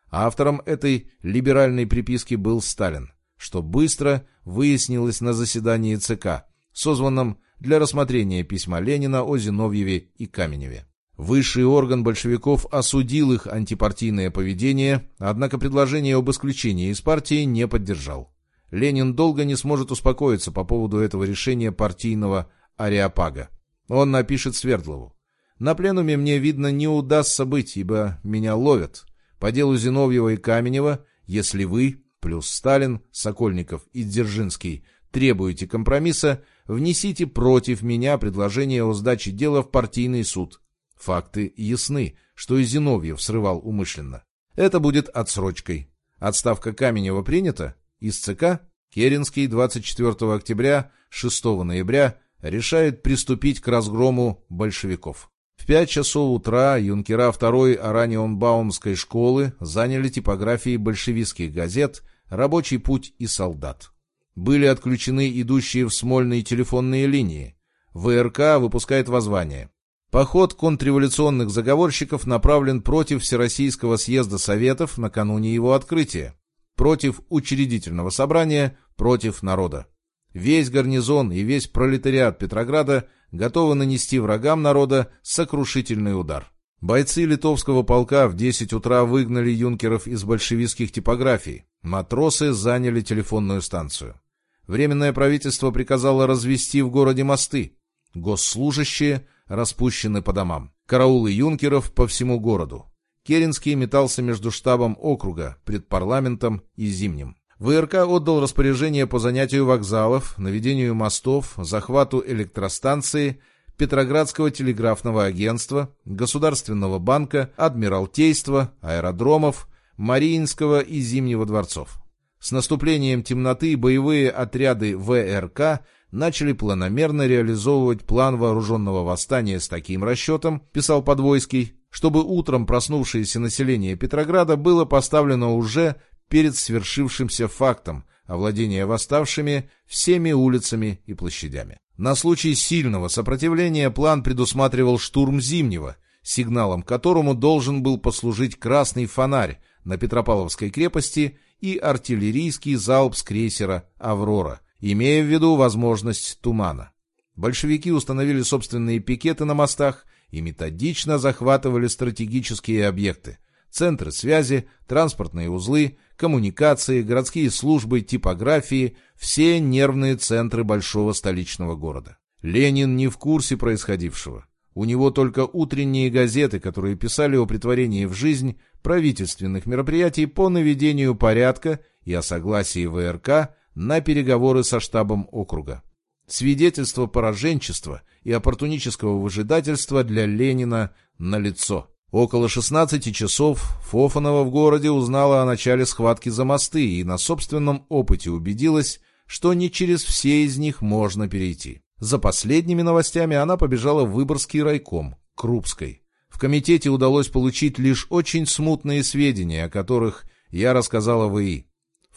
Автором этой либеральной приписки был Сталин, что быстро выяснилось на заседании ЦК, созванном для рассмотрения письма Ленина о Зиновьеве и Каменеве. Высший орган большевиков осудил их антипартийное поведение, однако предложение об исключении из партии не поддержал. Ленин долго не сможет успокоиться по поводу этого решения партийного ареопага. Он напишет Свердлову. «На пленуме мне, видно, не удастся быть, ибо меня ловят. По делу Зиновьева и Каменева, если вы, плюс Сталин, Сокольников и Дзержинский, требуете компромисса, внесите против меня предложение о сдаче дела в партийный суд. Факты ясны, что и Зиновьев срывал умышленно. Это будет отсрочкой. Отставка Каменева принята? Из ЦК Керенский 24 октября 6 ноября решает приступить к разгрому большевиков. В пять часов утра юнкера второй Оранион-Баумской школы заняли типографии большевистских газет «Рабочий путь» и «Солдат». Были отключены идущие в Смольные телефонные линии. ВРК выпускает воззвание. Поход контрреволюционных заговорщиков направлен против Всероссийского съезда Советов накануне его открытия, против учредительного собрания, против народа. Весь гарнизон и весь пролетариат Петрограда готовы нанести врагам народа сокрушительный удар. Бойцы литовского полка в 10 утра выгнали юнкеров из большевистских типографий. Матросы заняли телефонную станцию. Временное правительство приказало развести в городе мосты. Госслужащие распущены по домам. Караулы юнкеров по всему городу. Керенский метался между штабом округа, предпарламентом и Зимним. ВРК отдал распоряжение по занятию вокзалов, наведению мостов, захвату электростанции, Петроградского телеграфного агентства, Государственного банка, Адмиралтейства, аэродромов, Мариинского и Зимнего дворцов. С наступлением темноты боевые отряды ВРК начали планомерно реализовывать план вооруженного восстания с таким расчетом, писал Подвойский, чтобы утром проснувшееся население Петрограда было поставлено уже перед свершившимся фактом овладения восставшими всеми улицами и площадями. На случай сильного сопротивления план предусматривал штурм Зимнего, сигналом которому должен был послужить красный фонарь на Петропавловской крепости и артиллерийский залп с крейсера «Аврора», имея в виду возможность тумана. Большевики установили собственные пикеты на мостах и методично захватывали стратегические объекты, центры связи, транспортные узлы, коммуникации, городские службы, типографии, все нервные центры большого столичного города. Ленин не в курсе происходившего. У него только утренние газеты, которые писали о притворении в жизнь правительственных мероприятий по наведению порядка и о согласии ВРК на переговоры со штабом округа. Свидетельство пораженчества и оппортунического выжидательства для Ленина налицо. Около 16 часов Фофанова в городе узнала о начале схватки за мосты и на собственном опыте убедилась, что не через все из них можно перейти. За последними новостями она побежала в Выборгский райком, Крупской. В комитете удалось получить лишь очень смутные сведения, о которых я рассказала в ИИ.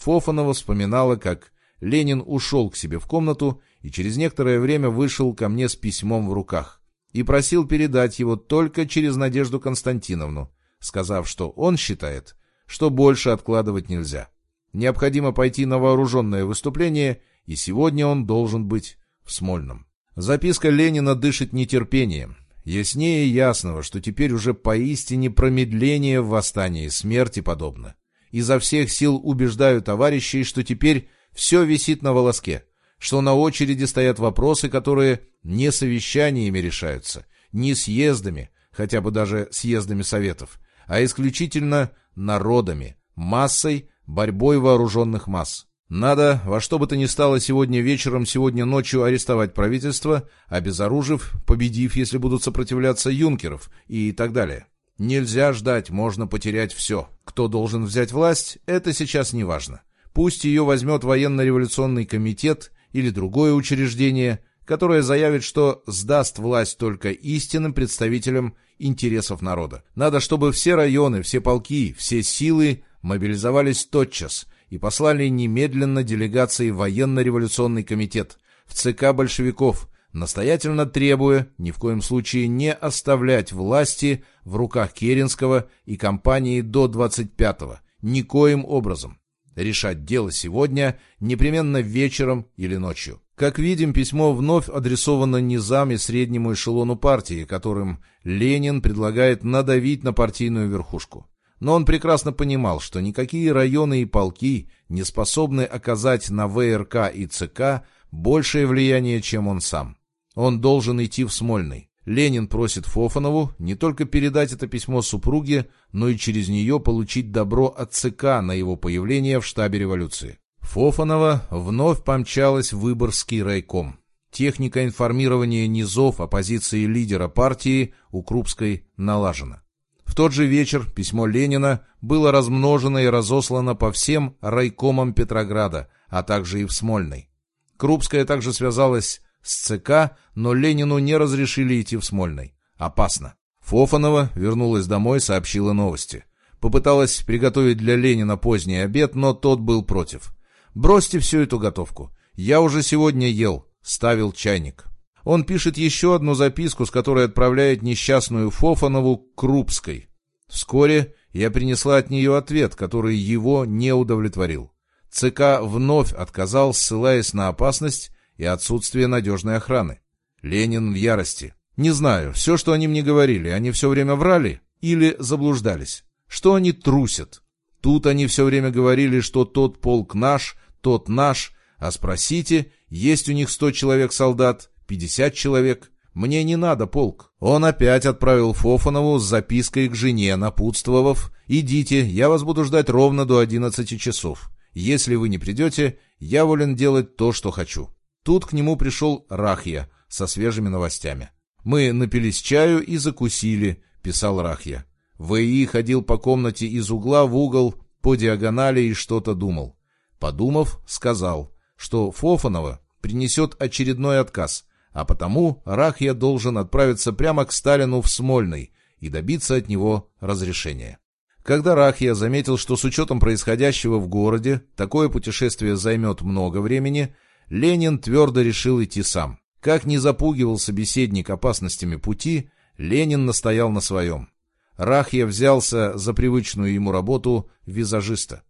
Фофанова вспоминала, как Ленин ушел к себе в комнату и через некоторое время вышел ко мне с письмом в руках и просил передать его только через Надежду Константиновну, сказав, что он считает, что больше откладывать нельзя. Необходимо пойти на вооруженное выступление, и сегодня он должен быть в Смольном. Записка Ленина дышит нетерпением. Яснее ясного, что теперь уже поистине промедление в восстании смерти подобно. Изо всех сил убеждаю товарищей, что теперь все висит на волоске, что на очереди стоят вопросы, которые не совещаниями решаются, не съездами, хотя бы даже съездами советов, а исключительно народами, массой, борьбой вооруженных масс. Надо во что бы то ни стало сегодня вечером, сегодня ночью арестовать правительство, обезоружив, победив, если будут сопротивляться юнкеров и так далее. Нельзя ждать, можно потерять все. Кто должен взять власть, это сейчас не важно. Пусть ее возьмет военно-революционный комитет или другое учреждение, которое заявит, что сдаст власть только истинным представителям интересов народа. Надо, чтобы все районы, все полки, все силы мобилизовались тотчас и послали немедленно делегации военно-революционный комитет, в ЦК большевиков, настоятельно требуя ни в коем случае не оставлять власти в руках Керенского и компании до 25-го, никоим образом. Решать дело сегодня, непременно вечером или ночью. Как видим, письмо вновь адресовано низам и среднему эшелону партии, которым Ленин предлагает надавить на партийную верхушку. Но он прекрасно понимал, что никакие районы и полки не способны оказать на ВРК и ЦК большее влияние, чем он сам. Он должен идти в Смольный. Ленин просит Фофанову не только передать это письмо супруге, но и через нее получить добро от ЦК на его появление в штабе революции. Фофанова вновь помчалась в Выборгский райком. Техника информирования низов о позиции лидера партии у Крупской налажена. В тот же вечер письмо Ленина было размножено и разослано по всем райкомам Петрограда, а также и в Смольной. Крупская также связалась с ЦК, но Ленину не разрешили идти в Смольный. Опасно. Фофанова вернулась домой, сообщила новости. Попыталась приготовить для Ленина поздний обед, но тот был против. «Бросьте всю эту готовку. Я уже сегодня ел, ставил чайник». Он пишет еще одну записку, с которой отправляет несчастную Фофанову к Крупской. Вскоре я принесла от нее ответ, который его не удовлетворил. ЦК вновь отказал, ссылаясь на опасность и отсутствие надежной охраны. Ленин в ярости. Не знаю, все, что они мне говорили, они все время врали или заблуждались. Что они трусят? Тут они все время говорили, что тот полк наш, тот наш, а спросите, есть у них сто человек-солдат, пятьдесят человек. Мне не надо полк. Он опять отправил Фофанову с запиской к жене, напутствовав, «Идите, я вас буду ждать ровно до одиннадцати часов. Если вы не придете, я волен делать то, что хочу». Тут к нему пришел Рахья со свежими новостями. «Мы напились чаю и закусили», — писал Рахья. В.И. ходил по комнате из угла в угол по диагонали и что-то думал. Подумав, сказал, что Фофанова принесет очередной отказ, а потому Рахья должен отправиться прямо к Сталину в Смольный и добиться от него разрешения. Когда Рахья заметил, что с учетом происходящего в городе такое путешествие займет много времени, Ленин твердо решил идти сам. Как не запугивал собеседник опасностями пути, Ленин настоял на своем. Рахья взялся за привычную ему работу визажиста.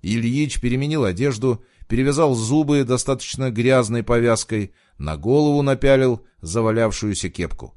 Ильич переменил одежду, перевязал зубы достаточно грязной повязкой, на голову напялил завалявшуюся кепку.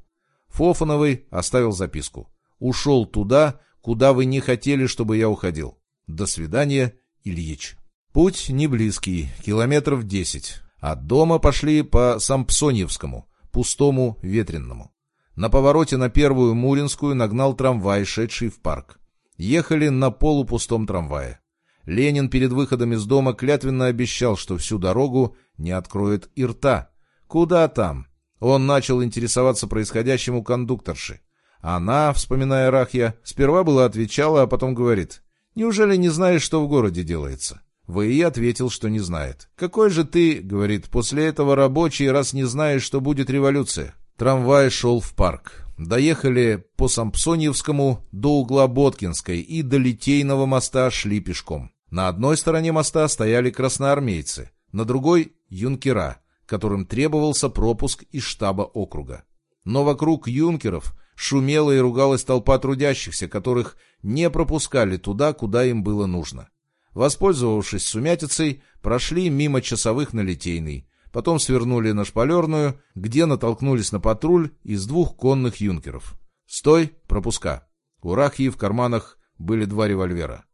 Фофановый оставил записку. «Ушел туда, куда вы не хотели, чтобы я уходил. До свидания, Ильич». Путь не близкий, километров десять. От дома пошли по Сампсоньевскому, пустому, ветренному. На повороте на Первую Муринскую нагнал трамвай, шедший в парк. Ехали на полупустом трамвае. Ленин перед выходом из дома клятвенно обещал, что всю дорогу не откроет и рта. Куда там? Он начал интересоваться происходящим у кондукторши. Она, вспоминая Рахья, сперва была отвечала, а потом говорит, «Неужели не знаешь, что в городе делается?» ВИ ответил, что не знает. «Какой же ты, — говорит, — после этого рабочий, раз не знаешь, что будет революция?» Трамвай шел в парк. Доехали по Сампсоньевскому до угла Боткинской и до Литейного моста шли пешком. На одной стороне моста стояли красноармейцы, на другой — юнкера, которым требовался пропуск из штаба округа. Но вокруг юнкеров шумела и ругалась толпа трудящихся, которых не пропускали туда, куда им было нужно. Воспользовавшись сумятицей, прошли мимо часовых на Литейный, потом свернули на Шпалерную, где натолкнулись на патруль из двух конных юнкеров. «Стой! Пропуска!» У Рахьи в карманах были два револьвера.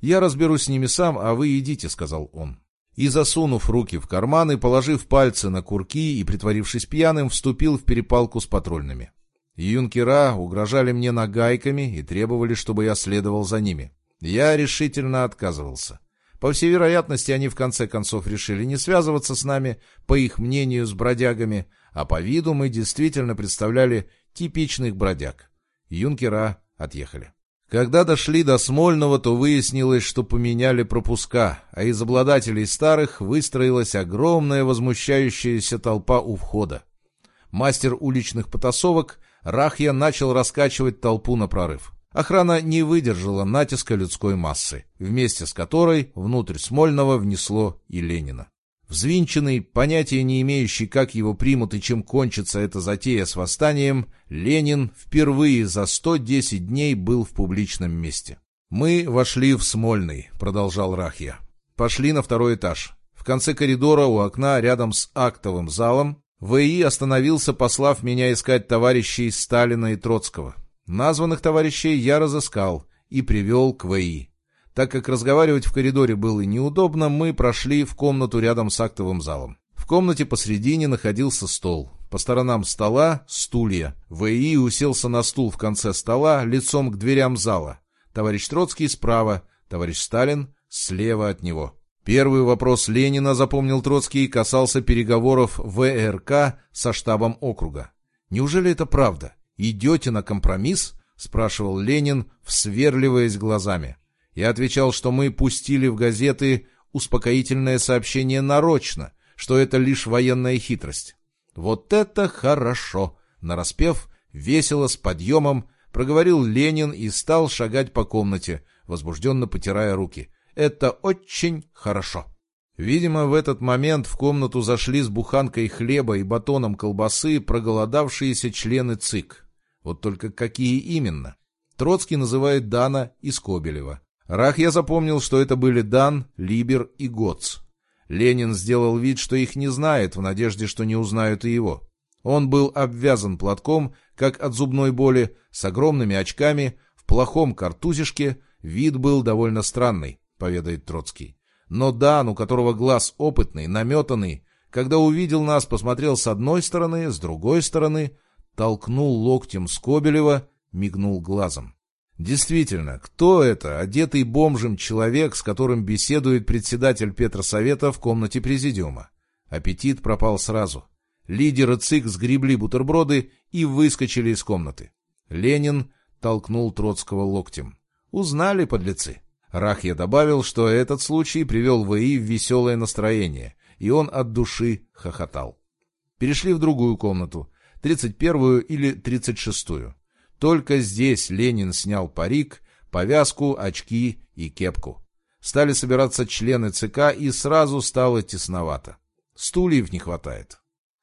«Я разберусь с ними сам, а вы идите», — сказал он. И, засунув руки в карманы, положив пальцы на курки и притворившись пьяным, вступил в перепалку с патрульными. Юнкера угрожали мне нагайками и требовали, чтобы я следовал за ними. Я решительно отказывался. По всей вероятности, они в конце концов решили не связываться с нами, по их мнению, с бродягами, а по виду мы действительно представляли типичных бродяг. Юнкера отъехали. Когда дошли до Смольного, то выяснилось, что поменяли пропуска, а из обладателей старых выстроилась огромная возмущающаяся толпа у входа. Мастер уличных потасовок Рахья начал раскачивать толпу на прорыв. Охрана не выдержала натиска людской массы, вместе с которой внутрь Смольного внесло и Ленина. Взвинченный, понятия не имеющий, как его примут и чем кончится эта затея с восстанием, Ленин впервые за 110 дней был в публичном месте. «Мы вошли в Смольный», — продолжал Рахья. «Пошли на второй этаж. В конце коридора у окна рядом с актовым залом ВИ остановился, послав меня искать товарищей Сталина и Троцкого. Названных товарищей я разыскал и привел к ВИ. Так как разговаривать в коридоре было неудобно, мы прошли в комнату рядом с актовым залом. В комнате посредине находился стол. По сторонам стола — стулья. ВИ уселся на стул в конце стола, лицом к дверям зала. Товарищ Троцкий справа, товарищ Сталин слева от него. Первый вопрос Ленина, запомнил Троцкий, касался переговоров ВРК со штабом округа. Неужели это правда? «Идете на компромисс?» — спрашивал Ленин, всверливаясь глазами. Я отвечал, что мы пустили в газеты успокоительное сообщение нарочно, что это лишь военная хитрость. «Вот это хорошо!» — нараспев, весело, с подъемом, проговорил Ленин и стал шагать по комнате, возбужденно потирая руки. «Это очень хорошо!» Видимо, в этот момент в комнату зашли с буханкой хлеба и батоном колбасы проголодавшиеся члены ЦИК. Вот только какие именно? Троцкий называет Дана и Скобелева. Рах я запомнил, что это были Дан, Либер и Гоц. Ленин сделал вид, что их не знает, в надежде, что не узнают и его. Он был обвязан платком, как от зубной боли, с огромными очками, в плохом картузишке, вид был довольно странный, поведает Троцкий. Но Дан, у которого глаз опытный, наметанный, когда увидел нас, посмотрел с одной стороны, с другой стороны, толкнул локтем Скобелева, мигнул глазом. Действительно, кто это, одетый бомжем человек, с которым беседует председатель Петросовета в комнате президиума? Аппетит пропал сразу. Лидеры ЦИК сгребли бутерброды и выскочили из комнаты. Ленин толкнул Троцкого локтем. Узнали подлецы. Рахья добавил, что этот случай привел ВИ в веселое настроение, и он от души хохотал. Перешли в другую комнату, 31-ю или 36-ю. Только здесь Ленин снял парик, повязку, очки и кепку. Стали собираться члены ЦК, и сразу стало тесновато. Стульев не хватает.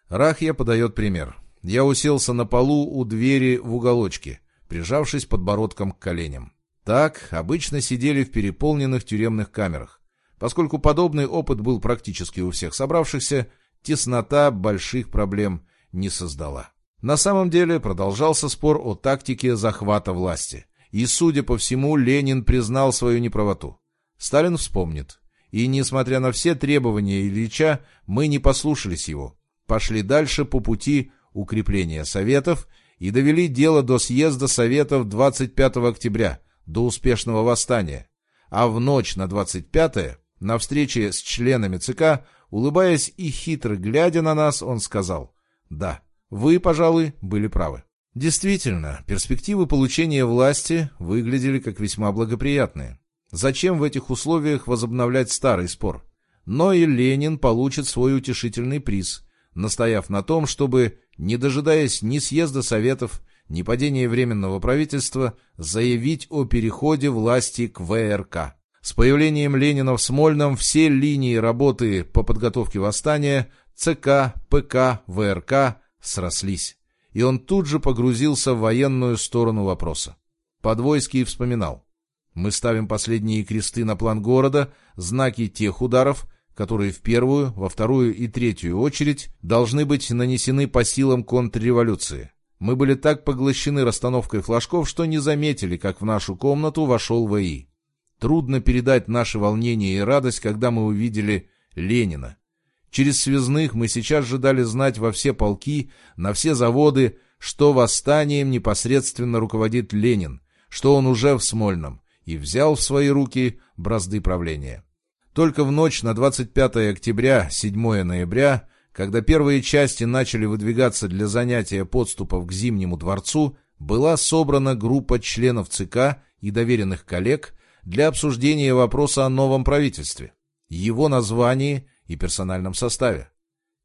Рахья подает пример. Я уселся на полу у двери в уголочке, прижавшись подбородком к коленям. Так обычно сидели в переполненных тюремных камерах. Поскольку подобный опыт был практически у всех собравшихся, теснота больших проблем не создала. На самом деле продолжался спор о тактике захвата власти. И, судя по всему, Ленин признал свою неправоту. Сталин вспомнит. И, несмотря на все требования Ильича, мы не послушались его. Пошли дальше по пути укрепления Советов и довели дело до съезда Советов 25 октября, до успешного восстания. А в ночь на 25-е, на встрече с членами ЦК, улыбаясь и хитро глядя на нас, он сказал «Да, вы, пожалуй, были правы. Действительно, перспективы получения власти выглядели как весьма благоприятные. Зачем в этих условиях возобновлять старый спор? Но и Ленин получит свой утешительный приз, настояв на том, чтобы, не дожидаясь ни съезда Советов, ни падения Временного правительства, заявить о переходе власти к ВРК. С появлением Ленина в Смольном все линии работы по подготовке восстания ЦК, ПК, ВРК срослись, и он тут же погрузился в военную сторону вопроса. Подвойский вспоминал. Мы ставим последние кресты на план города, знаки тех ударов, которые в первую, во вторую и третью очередь должны быть нанесены по силам контрреволюции. Мы были так поглощены расстановкой флажков, что не заметили, как в нашу комнату вошел ВИ. Трудно передать наше волнение и радость, когда мы увидели Ленина. Через связных мы сейчас же дали знать во все полки, на все заводы, что восстанием непосредственно руководит Ленин, что он уже в Смольном, и взял в свои руки бразды правления. Только в ночь на 25 октября, 7 ноября, когда первые части начали выдвигаться для занятия подступов к Зимнему дворцу, была собрана группа членов ЦК и доверенных коллег для обсуждения вопроса о новом правительстве, его названии и персональном составе.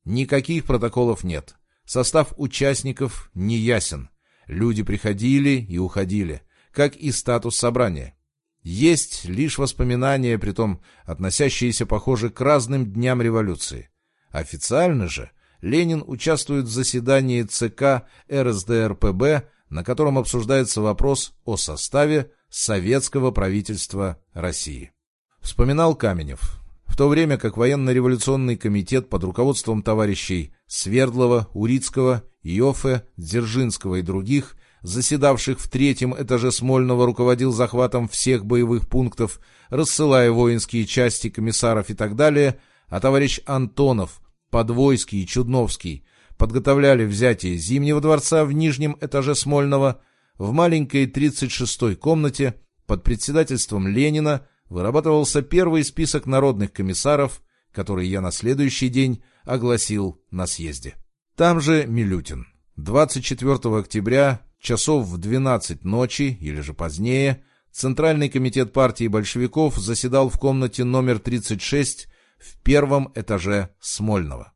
Никаких протоколов нет. Состав участников не ясен. Люди приходили и уходили, как и статус собрания. Есть лишь воспоминания, притом относящиеся, похоже, к разным дням революции. Официально же Ленин участвует в заседании ЦК РСДРПБ, на котором обсуждается вопрос о составе советского правительства России. Вспоминал Каменев то время как военно-революционный комитет под руководством товарищей Свердлова, Урицкого, Йофе, Дзержинского и других, заседавших в третьем этаже Смольного, руководил захватом всех боевых пунктов, рассылая воинские части, комиссаров и так далее, а товарищ Антонов, Подвойский и Чудновский подготовляли взятие Зимнего дворца в нижнем этаже Смольного, в маленькой 36-й комнате под председательством Ленина вырабатывался первый список народных комиссаров, который я на следующий день огласил на съезде. Там же Милютин. 24 октября, часов в 12 ночи или же позднее, Центральный комитет партии большевиков заседал в комнате номер 36 в первом этаже Смольного.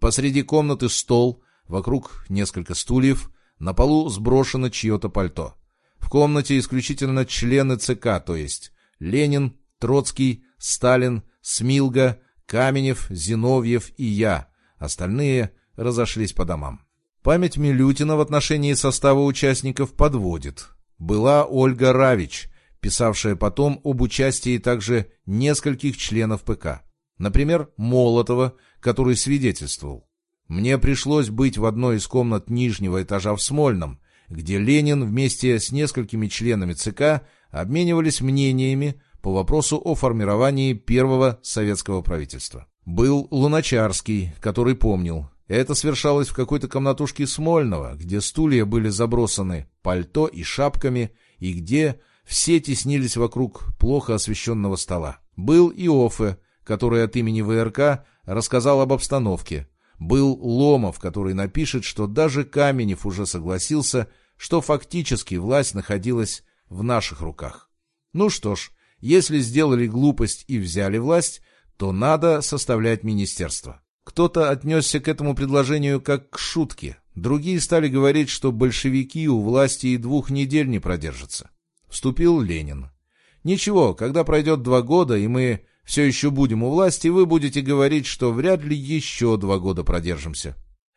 Посреди комнаты стол, вокруг несколько стульев, на полу сброшено чье-то пальто. В комнате исключительно члены ЦК, то есть Ленин, Троцкий, Сталин, Смилга, Каменев, Зиновьев и я. Остальные разошлись по домам. Память Милютина в отношении состава участников подводит. Была Ольга Равич, писавшая потом об участии также нескольких членов ПК. Например, Молотова, который свидетельствовал. Мне пришлось быть в одной из комнат нижнего этажа в Смольном, где Ленин вместе с несколькими членами ЦК обменивались мнениями по вопросу о формировании первого советского правительства. Был Луначарский, который помнил, это совершалось в какой-то комнатушке Смольного, где стулья были забросаны пальто и шапками, и где все теснились вокруг плохо освещенного стола. Был и Офе, который от имени ВРК рассказал об обстановке. Был Ломов, который напишет, что даже Каменев уже согласился, что фактически власть находилась в наших руках. Ну что ж, если сделали глупость и взяли власть, то надо составлять министерство. Кто-то отнесся к этому предложению как к шутке. Другие стали говорить, что большевики у власти и двух недель не продержатся. Вступил Ленин. Ничего, когда пройдет два года, и мы все еще будем у власти, вы будете говорить, что вряд ли еще два года продержимся.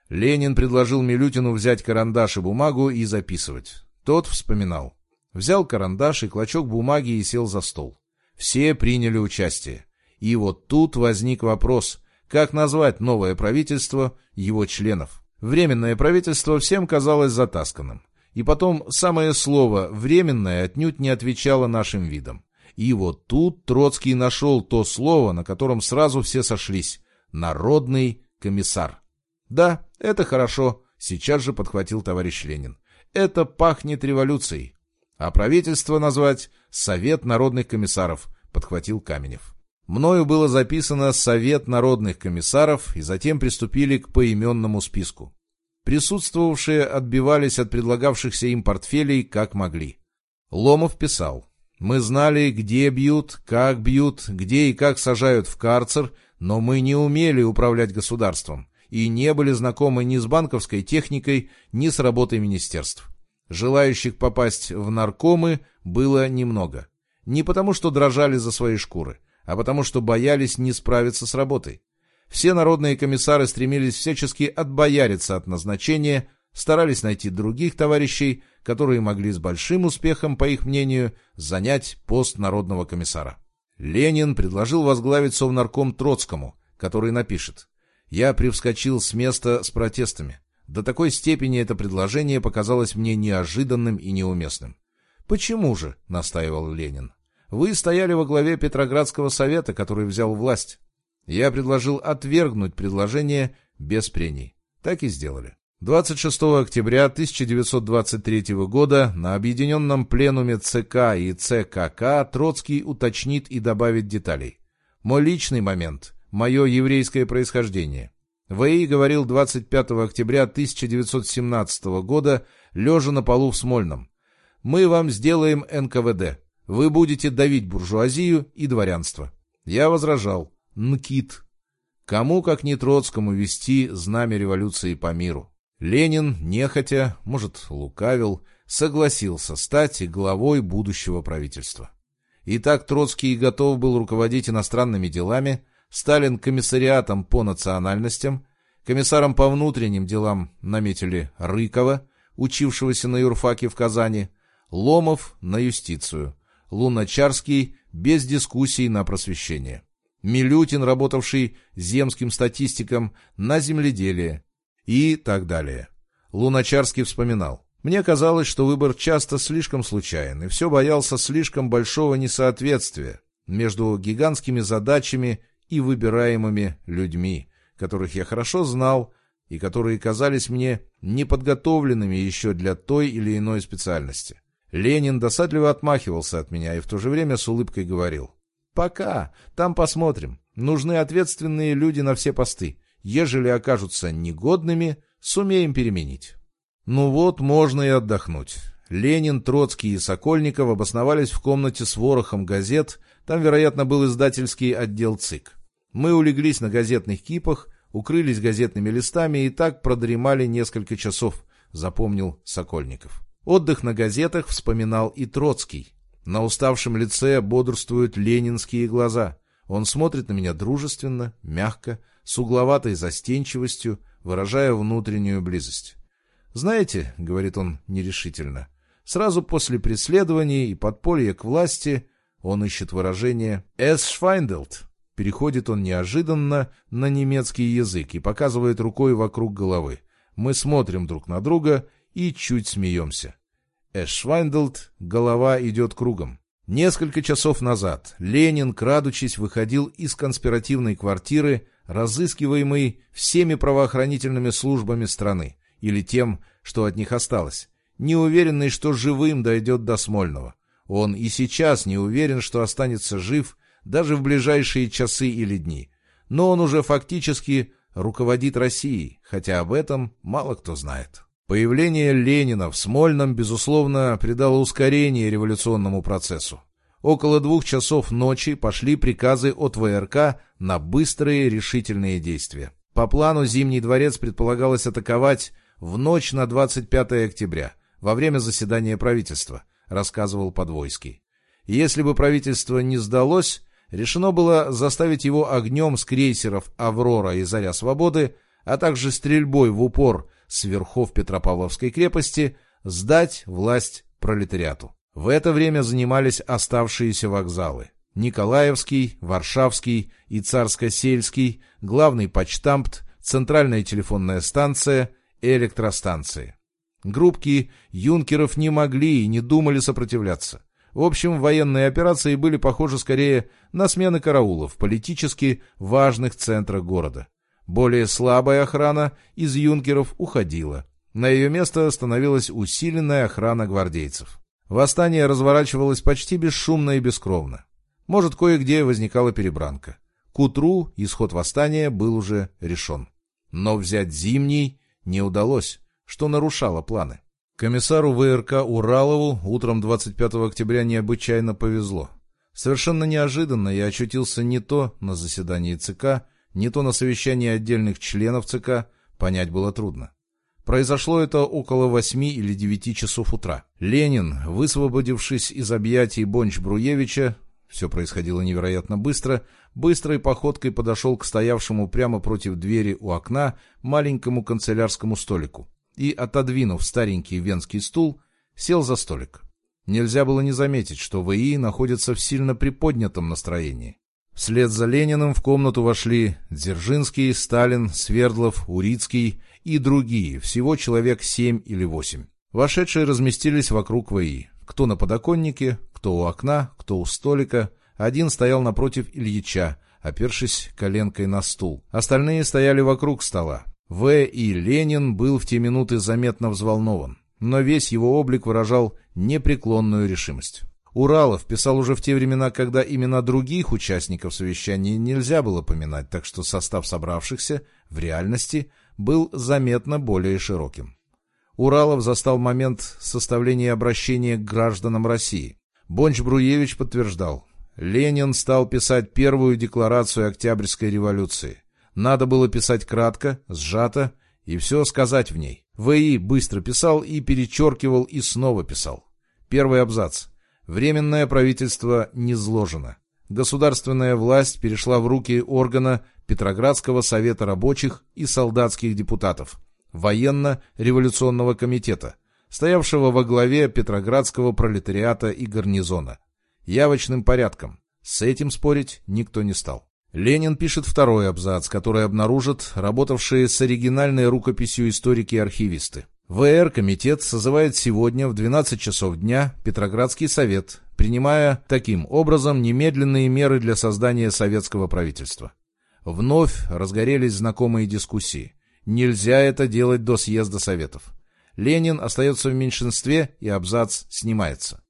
Ленин предложил Милютину взять карандаш и бумагу и записывать. Тот вспоминал. Взял карандаш и клочок бумаги и сел за стол. Все приняли участие. И вот тут возник вопрос, как назвать новое правительство его членов. Временное правительство всем казалось затасканным. И потом самое слово «временное» отнюдь не отвечало нашим видам. И вот тут Троцкий нашел то слово, на котором сразу все сошлись – «народный комиссар». Да, это хорошо, сейчас же подхватил товарищ Ленин. Это пахнет революцией. А правительство назвать «Совет народных комиссаров», подхватил Каменев. Мною было записано «Совет народных комиссаров» и затем приступили к поименному списку. Присутствовавшие отбивались от предлагавшихся им портфелей как могли. Ломов писал. «Мы знали, где бьют, как бьют, где и как сажают в карцер, но мы не умели управлять государством и не были знакомы ни с банковской техникой, ни с работой министерств. Желающих попасть в наркомы было немного. Не потому, что дрожали за свои шкуры, а потому, что боялись не справиться с работой. Все народные комиссары стремились всячески отбояриться от назначения, старались найти других товарищей, которые могли с большим успехом, по их мнению, занять пост народного комиссара. Ленин предложил возглавить Совнарком Троцкому, который напишет «Я привскочил с места с протестами. До такой степени это предложение показалось мне неожиданным и неуместным. «Почему же?» — настаивал Ленин. «Вы стояли во главе Петроградского совета, который взял власть. Я предложил отвергнуть предложение без прений. Так и сделали. 26 октября 1923 года на объединенном пленуме ЦК и ЦКК Троцкий уточнит и добавит деталей. Мой личный момент, мое еврейское происхождение. ВИ говорил 25 октября 1917 года, лежа на полу в Смольном. «Мы вам сделаем НКВД. Вы будете давить буржуазию и дворянство». Я возражал. НКИТ. Кому, как не Троцкому, вести знамя революции по миру? Ленин, нехотя, может, лукавил, согласился стать главой будущего правительства. Итак, Троцкий готов был руководить иностранными делами, Сталин комиссариатом по национальностям, комиссаром по внутренним делам наметили Рыкова, учившегося на юрфаке в Казани, Ломов на юстицию, Луначарский без дискуссий на просвещение. Милютин, работавший земским статистиком, на земледелие и так далее. Луначарский вспоминал. Мне казалось, что выбор часто слишком случайен, и все боялся слишком большого несоответствия между гигантскими задачами и выбираемыми людьми, которых я хорошо знал и которые казались мне неподготовленными еще для той или иной специальности. Ленин досадливо отмахивался от меня и в то же время с улыбкой говорил. Пока. Там посмотрим. Нужны ответственные люди на все посты. Ежели окажутся негодными, сумеем переменить. Ну вот, можно и отдохнуть. Ленин, Троцкий и Сокольников обосновались в комнате с ворохом газет, там, вероятно, был издательский отдел ЦИК. Мы улеглись на газетных кипах, укрылись газетными листами и так продремали несколько часов, запомнил Сокольников. Отдых на газетах вспоминал и Троцкий. На уставшем лице бодрствуют ленинские глаза. Он смотрит на меня дружественно, мягко, с угловатой застенчивостью, выражая внутреннюю близость. «Знаете, — говорит он нерешительно, — сразу после преследования и подполья к власти он ищет выражение «es schweindelt». Переходит он неожиданно на немецкий язык и показывает рукой вокруг головы. Мы смотрим друг на друга и чуть смеемся. «Es schweindelt» — голова идет кругом. Несколько часов назад Ленин, крадучись, выходил из конспиративной квартиры, разыскиваемой всеми правоохранительными службами страны, или тем, что от них осталось, неуверенный, что живым дойдет до Смольного. Он и сейчас не уверен, что останется жив даже в ближайшие часы или дни. Но он уже фактически руководит Россией, хотя об этом мало кто знает. Появление Ленина в Смольном, безусловно, придало ускорение революционному процессу. Около двух часов ночи пошли приказы от ВРК на быстрые решительные действия. По плану Зимний дворец предполагалось атаковать в ночь на 25 октября, во время заседания правительства, рассказывал Подвойский. Если бы правительство не сдалось, решено было заставить его огнем с крейсеров «Аврора» и «Заря свободы», а также стрельбой в упор с верхов Петропавловской крепости сдать власть пролетариату. В это время занимались оставшиеся вокзалы. Николаевский, Варшавский и Царско-Сельский, главный почтамт, центральная телефонная станция, электростанции. Группки юнкеров не могли и не думали сопротивляться. В общем, военные операции были похожи скорее на смены караулов в политически важных центрах города. Более слабая охрана из юнкеров уходила. На ее место становилась усиленная охрана гвардейцев. Восстание разворачивалось почти бесшумно и бескровно. Может, кое-где возникала перебранка. К утру исход восстания был уже решен. Но взять Зимний не удалось, что нарушало планы. Комиссару ВРК Уралову утром 25 октября необычайно повезло. Совершенно неожиданно я очутился не то на заседании ЦК, не то на совещании отдельных членов ЦК, понять было трудно. Произошло это около восьми или девяти часов утра. Ленин, высвободившись из объятий Бонч-Бруевича, все происходило невероятно быстро, быстрой походкой подошел к стоявшему прямо против двери у окна маленькому канцелярскому столику и, отодвинув старенький венский стул, сел за столик. Нельзя было не заметить, что ВИИ находится в сильно приподнятом настроении. Вслед за Лениным в комнату вошли Дзержинский, Сталин, Свердлов, Урицкий и другие, всего человек семь или восемь. Вошедшие разместились вокруг ВИИ. Кто на подоконнике, кто у окна, кто у столика. Один стоял напротив Ильича, опершись коленкой на стул. Остальные стояли вокруг стола. В. и Ленин был в те минуты заметно взволнован, но весь его облик выражал непреклонную решимость. Уралов писал уже в те времена, когда имена других участников совещания нельзя было поминать, так что состав собравшихся в реальности был заметно более широким. Уралов застал момент составления обращения к гражданам России. Бонч-Бруевич подтверждал, Ленин стал писать первую декларацию Октябрьской революции. Надо было писать кратко, сжато и все сказать в ней. В.И. быстро писал и перечеркивал и снова писал. Первый абзац. Временное правительство не зложено. Государственная власть перешла в руки органа Петроградского совета рабочих и солдатских депутатов, военно-революционного комитета, стоявшего во главе Петроградского пролетариата и гарнизона. Явочным порядком. С этим спорить никто не стал. Ленин пишет второй абзац, который обнаружат работавшие с оригинальной рукописью историки и архивисты. ВР комитет созывает сегодня в 12 часов дня Петроградский совет, принимая таким образом немедленные меры для создания советского правительства. Вновь разгорелись знакомые дискуссии. Нельзя это делать до съезда советов. Ленин остается в меньшинстве и абзац снимается.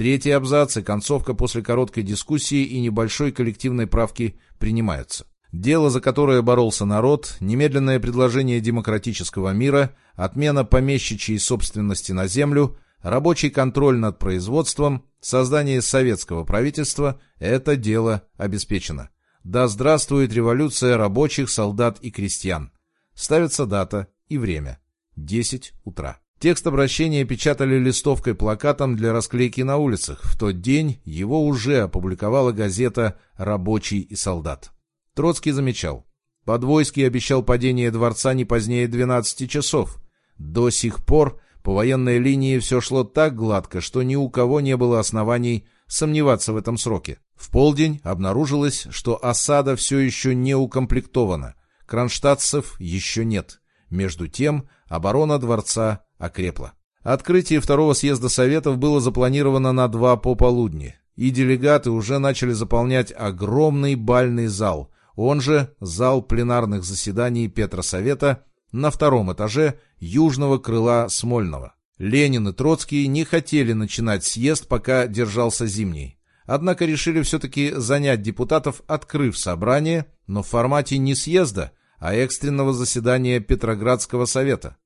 Третий абзац и концовка после короткой дискуссии и небольшой коллективной правки принимаются. Дело, за которое боролся народ, немедленное предложение демократического мира, отмена помещичьей собственности на землю, рабочий контроль над производством, создание советского правительства – это дело обеспечено. Да здравствует революция рабочих, солдат и крестьян. Ставится дата и время. 10 утра. Текст обращения печатали листовкой плакатом для расклейки на улицах. В тот день его уже опубликовала газета «Рабочий и солдат». Троцкий замечал. Подвойский обещал падение дворца не позднее 12 часов. До сих пор по военной линии все шло так гладко, что ни у кого не было оснований сомневаться в этом сроке. В полдень обнаружилось, что осада все еще не укомплектована. Кронштадтцев еще нет. Между тем оборона дворца окрепла. Открытие второго съезда Советов было запланировано на два пополудни, и делегаты уже начали заполнять огромный бальный зал, он же зал пленарных заседаний Петросовета на втором этаже южного крыла Смольного. Ленин и Троцкий не хотели начинать съезд, пока держался зимний. Однако решили все-таки занять депутатов, открыв собрание, но в формате не съезда, а экстренного заседания Петроградского совета.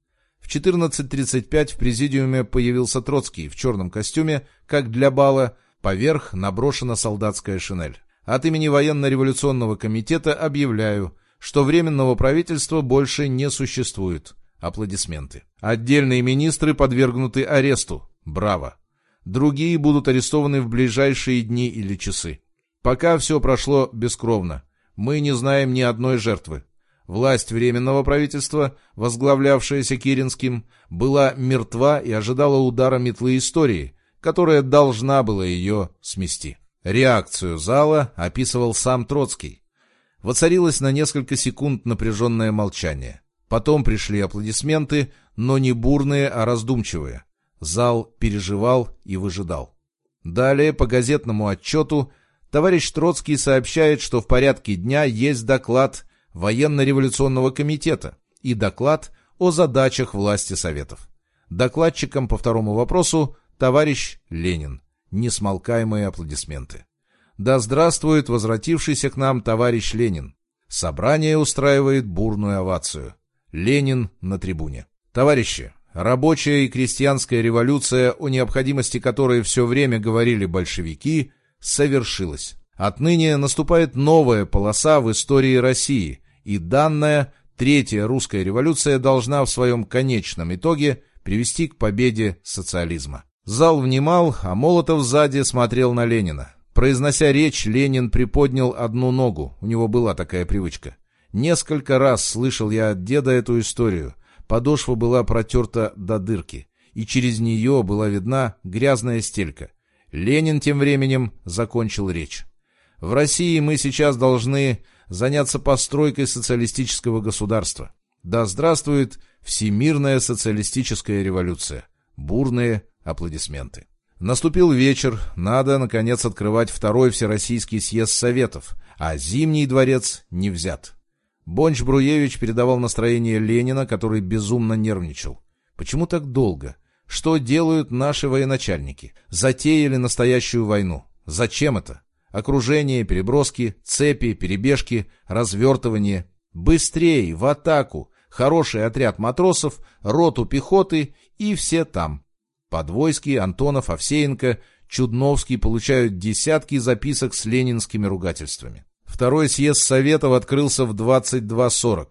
В 14.35 в президиуме появился Троцкий в черном костюме, как для бала, поверх наброшена солдатская шинель. От имени военно-революционного комитета объявляю, что Временного правительства больше не существует. Аплодисменты. Отдельные министры подвергнуты аресту. Браво. Другие будут арестованы в ближайшие дни или часы. Пока все прошло бескровно. Мы не знаем ни одной жертвы. Власть Временного правительства, возглавлявшаяся Киринским, была мертва и ожидала удара метлы истории, которая должна была ее смести. Реакцию зала описывал сам Троцкий. Воцарилось на несколько секунд напряженное молчание. Потом пришли аплодисменты, но не бурные, а раздумчивые. Зал переживал и выжидал. Далее, по газетному отчету, товарищ Троцкий сообщает, что в порядке дня есть доклад военно-революционного комитета и доклад о задачах власти Советов. Докладчиком по второму вопросу товарищ Ленин. Несмолкаемые аплодисменты. Да здравствует возвратившийся к нам товарищ Ленин. Собрание устраивает бурную овацию. Ленин на трибуне. Товарищи, рабочая и крестьянская революция, о необходимости которой все время говорили большевики, совершилась. Отныне наступает новая полоса в истории России, и данная Третья русская революция должна в своем конечном итоге привести к победе социализма. Зал внимал, а Молотов сзади смотрел на Ленина. Произнося речь, Ленин приподнял одну ногу, у него была такая привычка. Несколько раз слышал я от деда эту историю. Подошва была протерта до дырки, и через нее была видна грязная стелька. Ленин тем временем закончил речь. В России мы сейчас должны заняться постройкой социалистического государства. Да здравствует всемирная социалистическая революция. Бурные аплодисменты. Наступил вечер, надо, наконец, открывать второй Всероссийский съезд Советов, а Зимний дворец не взят. Бонч Бруевич передавал настроение Ленина, который безумно нервничал. Почему так долго? Что делают наши военачальники? Затеяли настоящую войну. Зачем это? Окружение, переброски, цепи, перебежки, развертывание. Быстрее, в атаку! Хороший отряд матросов, роту пехоты и все там. Подвойский, Антонов, Овсеенко, Чудновский получают десятки записок с ленинскими ругательствами. Второй съезд Советов открылся в 22.40.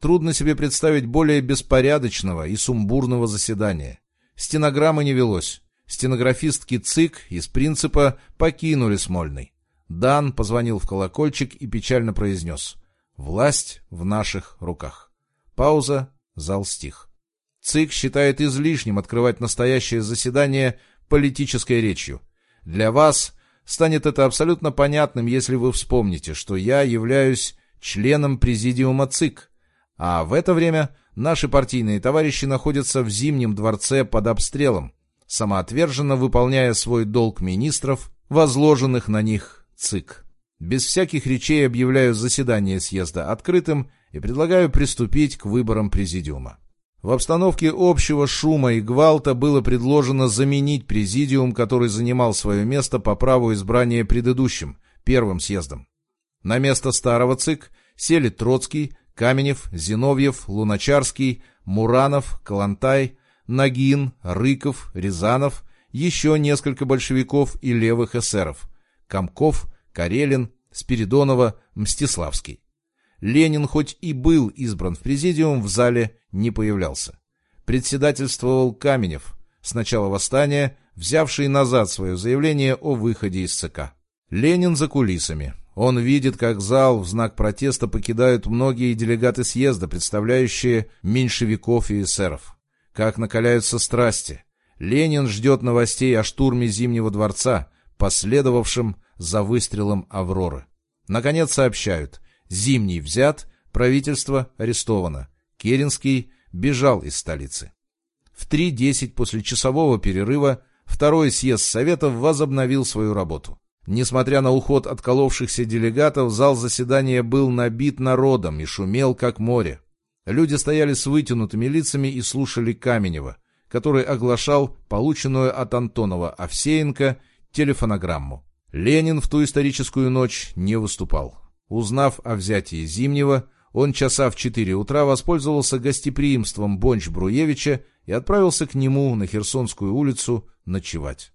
Трудно себе представить более беспорядочного и сумбурного заседания. Стенограммы не велось. Стенографистки ЦИК из принципа покинули Смольный. Дан позвонил в колокольчик и печально произнес «Власть в наших руках». Пауза, зал стих. ЦИК считает излишним открывать настоящее заседание политической речью. Для вас станет это абсолютно понятным, если вы вспомните, что я являюсь членом президиума ЦИК, а в это время наши партийные товарищи находятся в Зимнем дворце под обстрелом, самоотверженно выполняя свой долг министров, возложенных на них ЦИК. Без всяких речей объявляю заседание съезда открытым и предлагаю приступить к выборам президиума. В обстановке общего шума и гвалта было предложено заменить президиум, который занимал свое место по праву избрания предыдущим, первым съездом. На место старого ЦИК сели Троцкий, Каменев, Зиновьев, Луначарский, Муранов, Калантай, Нагин, Рыков, Рязанов, еще несколько большевиков и левых эсеров, Комков, Карелин, Спиридонова, Мстиславский. Ленин хоть и был избран в президиум, в зале не появлялся. председательствовал Каменев, с начала восстания, взявший назад свое заявление о выходе из ЦК. Ленин за кулисами. Он видит, как зал в знак протеста покидают многие делегаты съезда, представляющие меньшевиков и эсеров. Как накаляются страсти. Ленин ждет новостей о штурме Зимнего дворца, последовавшем за выстрелом «Авроры». Наконец сообщают, Зимний взят, правительство арестовано. Керенский бежал из столицы. В 3.10 после часового перерыва второй съезд Советов возобновил свою работу. Несмотря на уход отколовшихся делегатов, зал заседания был набит народом и шумел, как море. Люди стояли с вытянутыми лицами и слушали Каменева, который оглашал полученную от Антонова Овсеенко телефонограмму. Ленин в ту историческую ночь не выступал. Узнав о взятии Зимнего, он часа в четыре утра воспользовался гостеприимством Бонч-Бруевича и отправился к нему на Херсонскую улицу ночевать.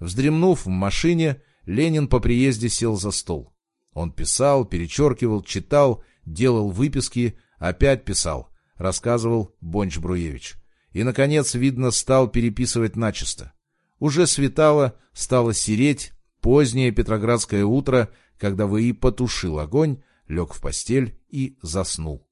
Вздремнув в машине, Ленин по приезде сел за стол. Он писал, перечеркивал, читал, делал выписки, опять писал, рассказывал Бонч-Бруевич. И, наконец, видно, стал переписывать начисто. Уже светало, стало сереть, позднее петроградское утро, когда ВИ потушил огонь, лег в постель и заснул.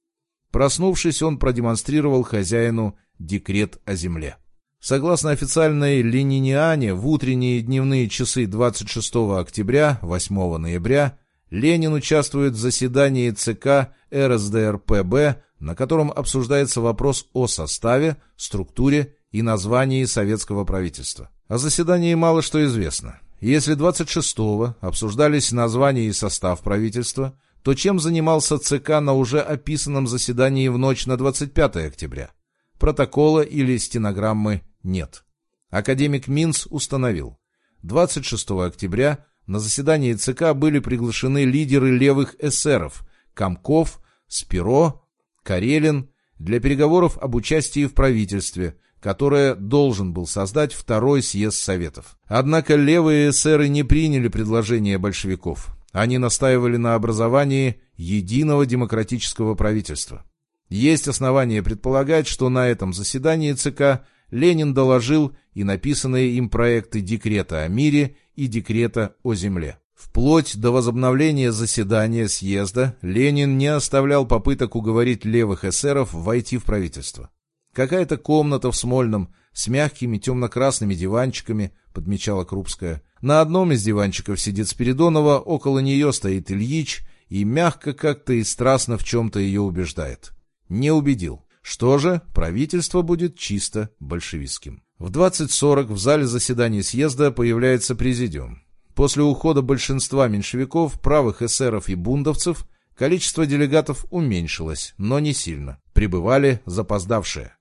Проснувшись, он продемонстрировал хозяину декрет о земле. Согласно официальной лениниане, в утренние дневные часы 26 октября, 8 ноября Ленин участвует в заседании ЦК РСДРПБ, на котором обсуждается вопрос о составе, структуре и названии советского правительства. О заседании мало что известно. Если 26-го обсуждались название и состав правительства, то чем занимался ЦК на уже описанном заседании в ночь на 25 октября? Протокола или стенограммы нет. Академик Минц установил. 26 октября на заседании ЦК были приглашены лидеры левых эсеров Комков, Спиро, Карелин для переговоров об участии в правительстве, которое должен был создать второй съезд Советов. Однако левые эсеры не приняли предложение большевиков. Они настаивали на образовании единого демократического правительства. Есть основания предполагать, что на этом заседании ЦК Ленин доложил и написанные им проекты декрета о мире и декрета о земле. Вплоть до возобновления заседания съезда Ленин не оставлял попыток уговорить левых эсеров войти в правительство. Какая-то комната в Смольном с мягкими темно-красными диванчиками, подмечала Крупская. На одном из диванчиков сидит Спиридонова, около нее стоит Ильич и мягко как-то и страстно в чем-то ее убеждает. Не убедил. Что же, правительство будет чисто большевистским. В 20.40 в зале заседаний съезда появляется президиум. После ухода большинства меньшевиков, правых эсеров и бундовцев, количество делегатов уменьшилось, но не сильно. Прибывали запоздавшие.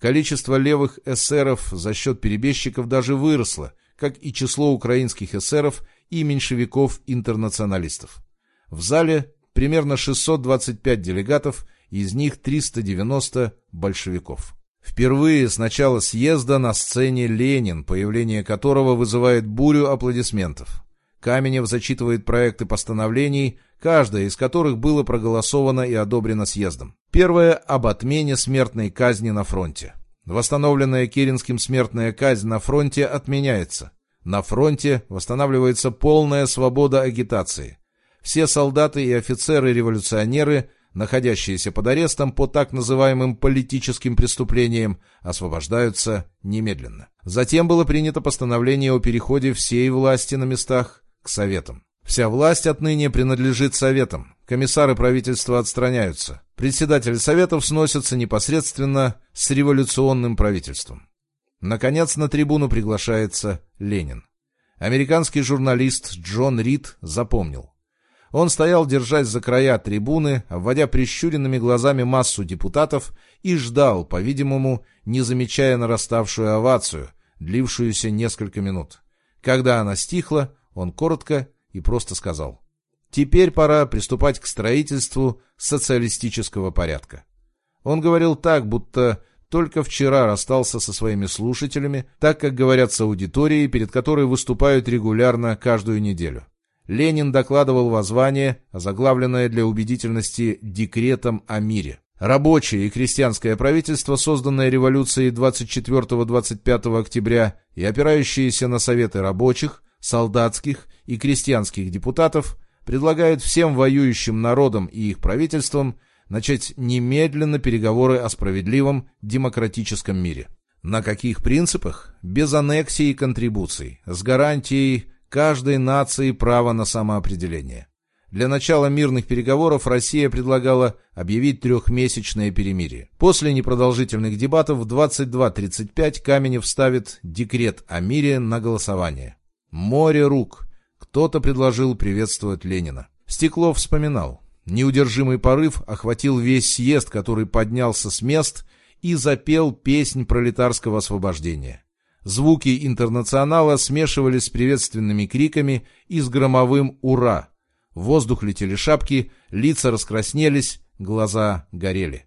Количество левых эсеров за счет перебежчиков даже выросло, как и число украинских эсеров и меньшевиков-интернационалистов. В зале примерно 625 делегатов – из них 390 большевиков. Впервые с начала съезда на сцене Ленин, появление которого вызывает бурю аплодисментов. Каменев зачитывает проекты постановлений, каждое из которых было проголосовано и одобрено съездом. Первое – об отмене смертной казни на фронте. Восстановленная Керенским смертная казнь на фронте отменяется. На фронте восстанавливается полная свобода агитации. Все солдаты и офицеры-революционеры находящиеся под арестом по так называемым политическим преступлениям, освобождаются немедленно. Затем было принято постановление о переходе всей власти на местах к Советам. Вся власть отныне принадлежит Советам. Комиссары правительства отстраняются. Председатели Советов сносятся непосредственно с революционным правительством. Наконец на трибуну приглашается Ленин. Американский журналист Джон Рид запомнил. Он стоял, держась за края трибуны, обводя прищуренными глазами массу депутатов и ждал, по-видимому, не замечая нараставшую овацию, длившуюся несколько минут. Когда она стихла, он коротко и просто сказал. «Теперь пора приступать к строительству социалистического порядка». Он говорил так, будто только вчера расстался со своими слушателями, так как говорят с аудиторией, перед которой выступают регулярно каждую неделю. Ленин докладывал воззвание, заглавленное для убедительности «Декретом о мире». Рабочее и крестьянское правительство, созданное революцией 24-25 октября и опирающееся на советы рабочих, солдатских и крестьянских депутатов, предлагает всем воюющим народам и их правительствам начать немедленно переговоры о справедливом демократическом мире. На каких принципах? Без аннексии и контрибуций, с гарантией каждой нации права на самоопределение. Для начала мирных переговоров Россия предлагала объявить трехмесячное перемирие. После непродолжительных дебатов в 22.35 Каменев ставит декрет о мире на голосование. Море рук. Кто-то предложил приветствовать Ленина. Стеклов вспоминал. Неудержимый порыв охватил весь съезд, который поднялся с мест и запел песнь пролетарского освобождения. Звуки интернационала смешивались с приветственными криками и с громовым «Ура!». В воздух летели шапки, лица раскраснелись, глаза горели.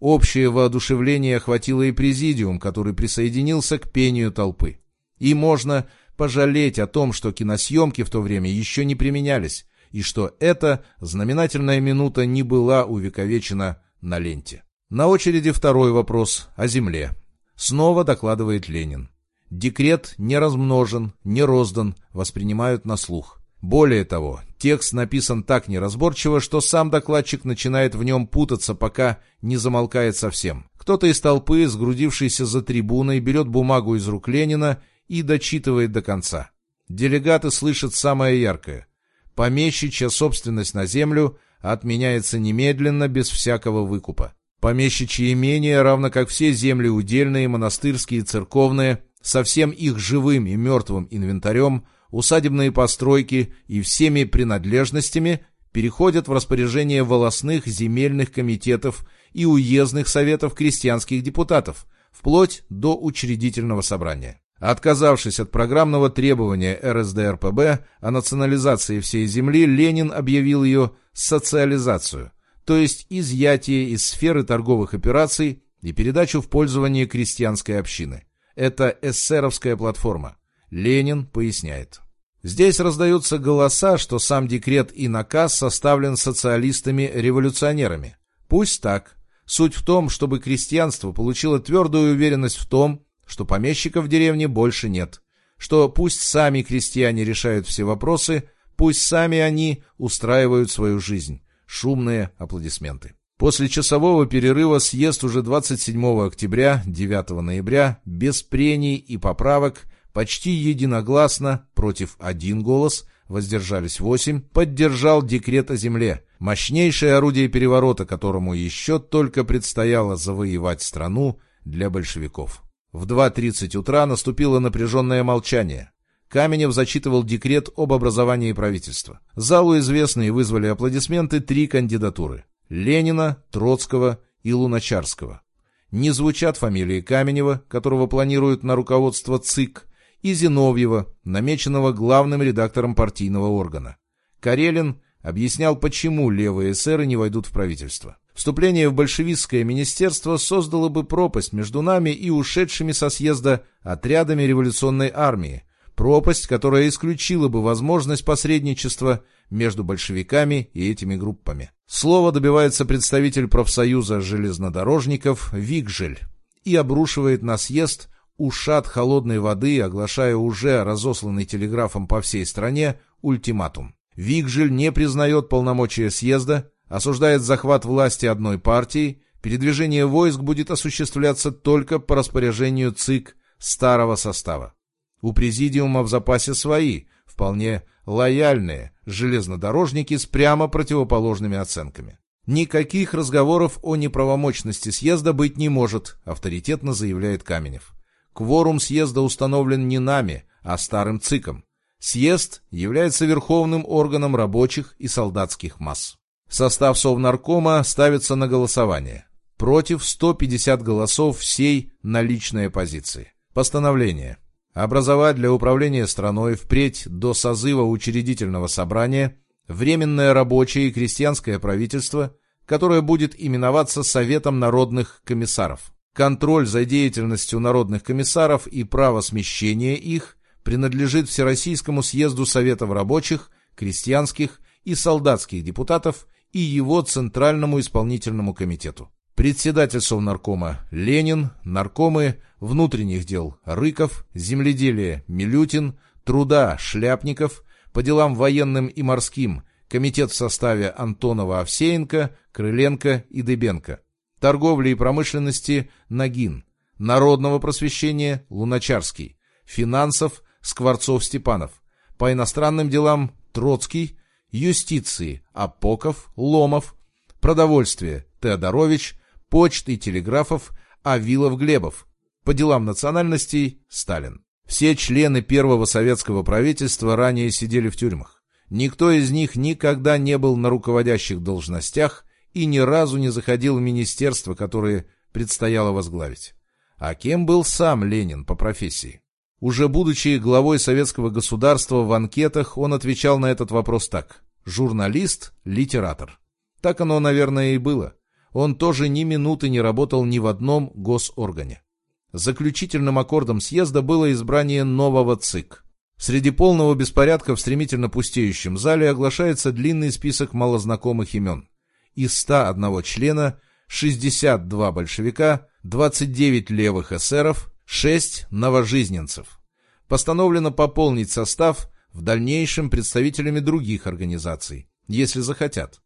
Общее воодушевление охватило и президиум, который присоединился к пению толпы. И можно пожалеть о том, что киносъемки в то время еще не применялись, и что эта знаменательная минута не была увековечена на ленте. На очереди второй вопрос о земле. Снова докладывает Ленин. Декрет не размножен, не роздан, воспринимают на слух. Более того, текст написан так неразборчиво, что сам докладчик начинает в нем путаться, пока не замолкает совсем. Кто-то из толпы, сгрудившийся за трибуной, берет бумагу из рук Ленина и дочитывает до конца. Делегаты слышат самое яркое. Помещичья собственность на землю отменяется немедленно, без всякого выкупа. Помещичьи имения, равно как все земли удельные, монастырские, церковные, со всем их живым и мертвым инвентарем, усадебные постройки и всеми принадлежностями переходят в распоряжение волосных земельных комитетов и уездных советов крестьянских депутатов, вплоть до учредительного собрания. Отказавшись от программного требования РСДРПБ о национализации всей земли, Ленин объявил ее социализацию, то есть изъятие из сферы торговых операций и передачу в пользование крестьянской общины. Это эсеровская платформа. Ленин поясняет. Здесь раздаются голоса, что сам декрет и наказ составлен социалистами-революционерами. Пусть так. Суть в том, чтобы крестьянство получило твердую уверенность в том, что помещиков в деревне больше нет, что пусть сами крестьяне решают все вопросы, пусть сами они устраивают свою жизнь. Шумные аплодисменты. После часового перерыва съезд уже 27 октября, 9 ноября, без прений и поправок, почти единогласно, против один голос, воздержались восемь, поддержал декрет о земле, мощнейшее орудие переворота, которому еще только предстояло завоевать страну для большевиков. В 2.30 утра наступило напряженное молчание. Каменев зачитывал декрет об образовании правительства. Залу известные вызвали аплодисменты три кандидатуры. Ленина, Троцкого и Луначарского. Не звучат фамилии Каменева, которого планируют на руководство ЦИК, и Зиновьева, намеченного главным редактором партийного органа. Карелин объяснял, почему левые эсеры не войдут в правительство. Вступление в большевистское министерство создало бы пропасть между нами и ушедшими со съезда отрядами революционной армии, пропасть, которая исключила бы возможность посредничества между большевиками и этими группами. Слово добивается представитель профсоюза железнодорожников Викжель и обрушивает на съезд ушат холодной воды, оглашая уже разосланный телеграфом по всей стране ультиматум. Викжель не признает полномочия съезда, осуждает захват власти одной партии, передвижение войск будет осуществляться только по распоряжению ЦИК старого состава. У президиума в запасе свои, вполне лояльные, железнодорожники с прямо противоположными оценками. Никаких разговоров о неправомочности съезда быть не может, авторитетно заявляет Каменев. Кворум съезда установлен не нами, а старым ЦИКом. Съезд является верховным органом рабочих и солдатских масс. Состав Совнаркома ставится на голосование. Против 150 голосов всей наличной оппозиции. Постановление. Образовать для управления страной впредь до созыва учредительного собрания Временное рабочее и крестьянское правительство, которое будет именоваться Советом народных комиссаров. Контроль за деятельностью народных комиссаров и право смещения их принадлежит Всероссийскому съезду Советов рабочих, крестьянских и солдатских депутатов и его Центральному исполнительному комитету. Председатель Совнаркома Ленин, наркомы внутренних дел Рыков, земледелия Милютин, труда Шляпников, по делам военным и морским комитет в составе Антонова-Овсеенко, Крыленко и Дыбенко, торговли и промышленности Нагин, народного просвещения Луначарский, финансов Скворцов-Степанов, по иностранным делам Троцкий, юстиции Апоков, Ломов, продовольствие Теодорович, почты и телеграфов Авилов-Глебов, по делам национальностей Сталин. Все члены первого советского правительства ранее сидели в тюрьмах. Никто из них никогда не был на руководящих должностях и ни разу не заходил в министерство, которое предстояло возглавить. А кем был сам Ленин по профессии? Уже будучи главой советского государства в анкетах, он отвечал на этот вопрос так. Журналист, литератор. Так оно, наверное, и было. Он тоже ни минуты не работал ни в одном госоргане. Заключительным аккордом съезда было избрание нового ЦИК. Среди полного беспорядка в стремительно пустеющем зале оглашается длинный список малознакомых имен. Из 101 члена 62 большевика, 29 левых эсеров, 6 новожизненцев. Постановлено пополнить состав в дальнейшем представителями других организаций, если захотят.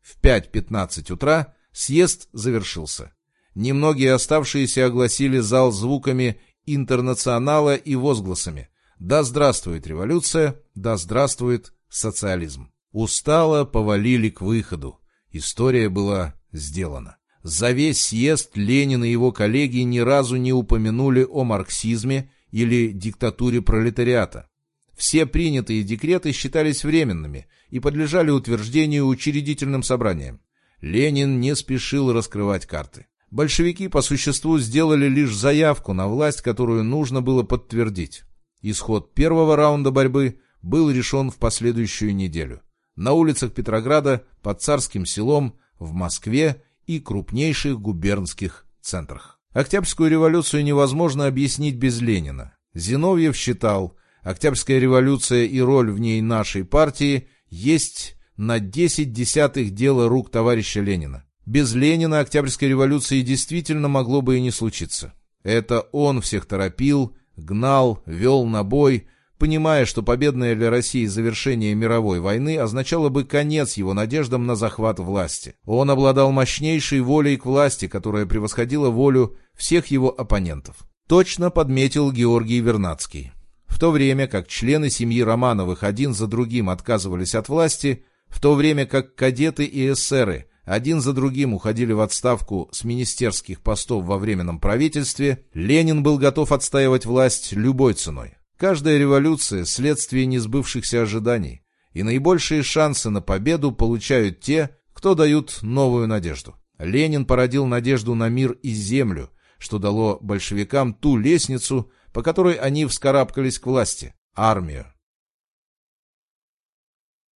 В 5.15 утра съезд завершился. Немногие оставшиеся огласили зал звуками интернационала и возгласами «Да здравствует революция! Да здравствует социализм!» Устало повалили к выходу. История была сделана. За весь съезд Ленин и его коллеги ни разу не упомянули о марксизме или диктатуре пролетариата. Все принятые декреты считались временными и подлежали утверждению учредительным собранием. Ленин не спешил раскрывать карты. Большевики по существу сделали лишь заявку на власть, которую нужно было подтвердить. Исход первого раунда борьбы был решен в последующую неделю. На улицах Петрограда, под Царским селом, в Москве и крупнейших губернских центрах. Октябрьскую революцию невозможно объяснить без Ленина. Зиновьев считал, Октябрьская революция и роль в ней нашей партии есть на 10 десятых дела рук товарища Ленина. Без Ленина Октябрьской революции действительно могло бы и не случиться. Это он всех торопил, гнал, вел на бой, понимая, что победное для России завершение мировой войны означало бы конец его надеждам на захват власти. Он обладал мощнейшей волей к власти, которая превосходила волю всех его оппонентов. Точно подметил Георгий Вернадский. В то время как члены семьи Романовых один за другим отказывались от власти, в то время как кадеты и эсеры один за другим уходили в отставку с министерских постов во Временном правительстве, Ленин был готов отстаивать власть любой ценой. Каждая революция – следствие несбывшихся ожиданий, и наибольшие шансы на победу получают те, кто дают новую надежду. Ленин породил надежду на мир и землю, что дало большевикам ту лестницу, по которой они вскарабкались к власти – армию.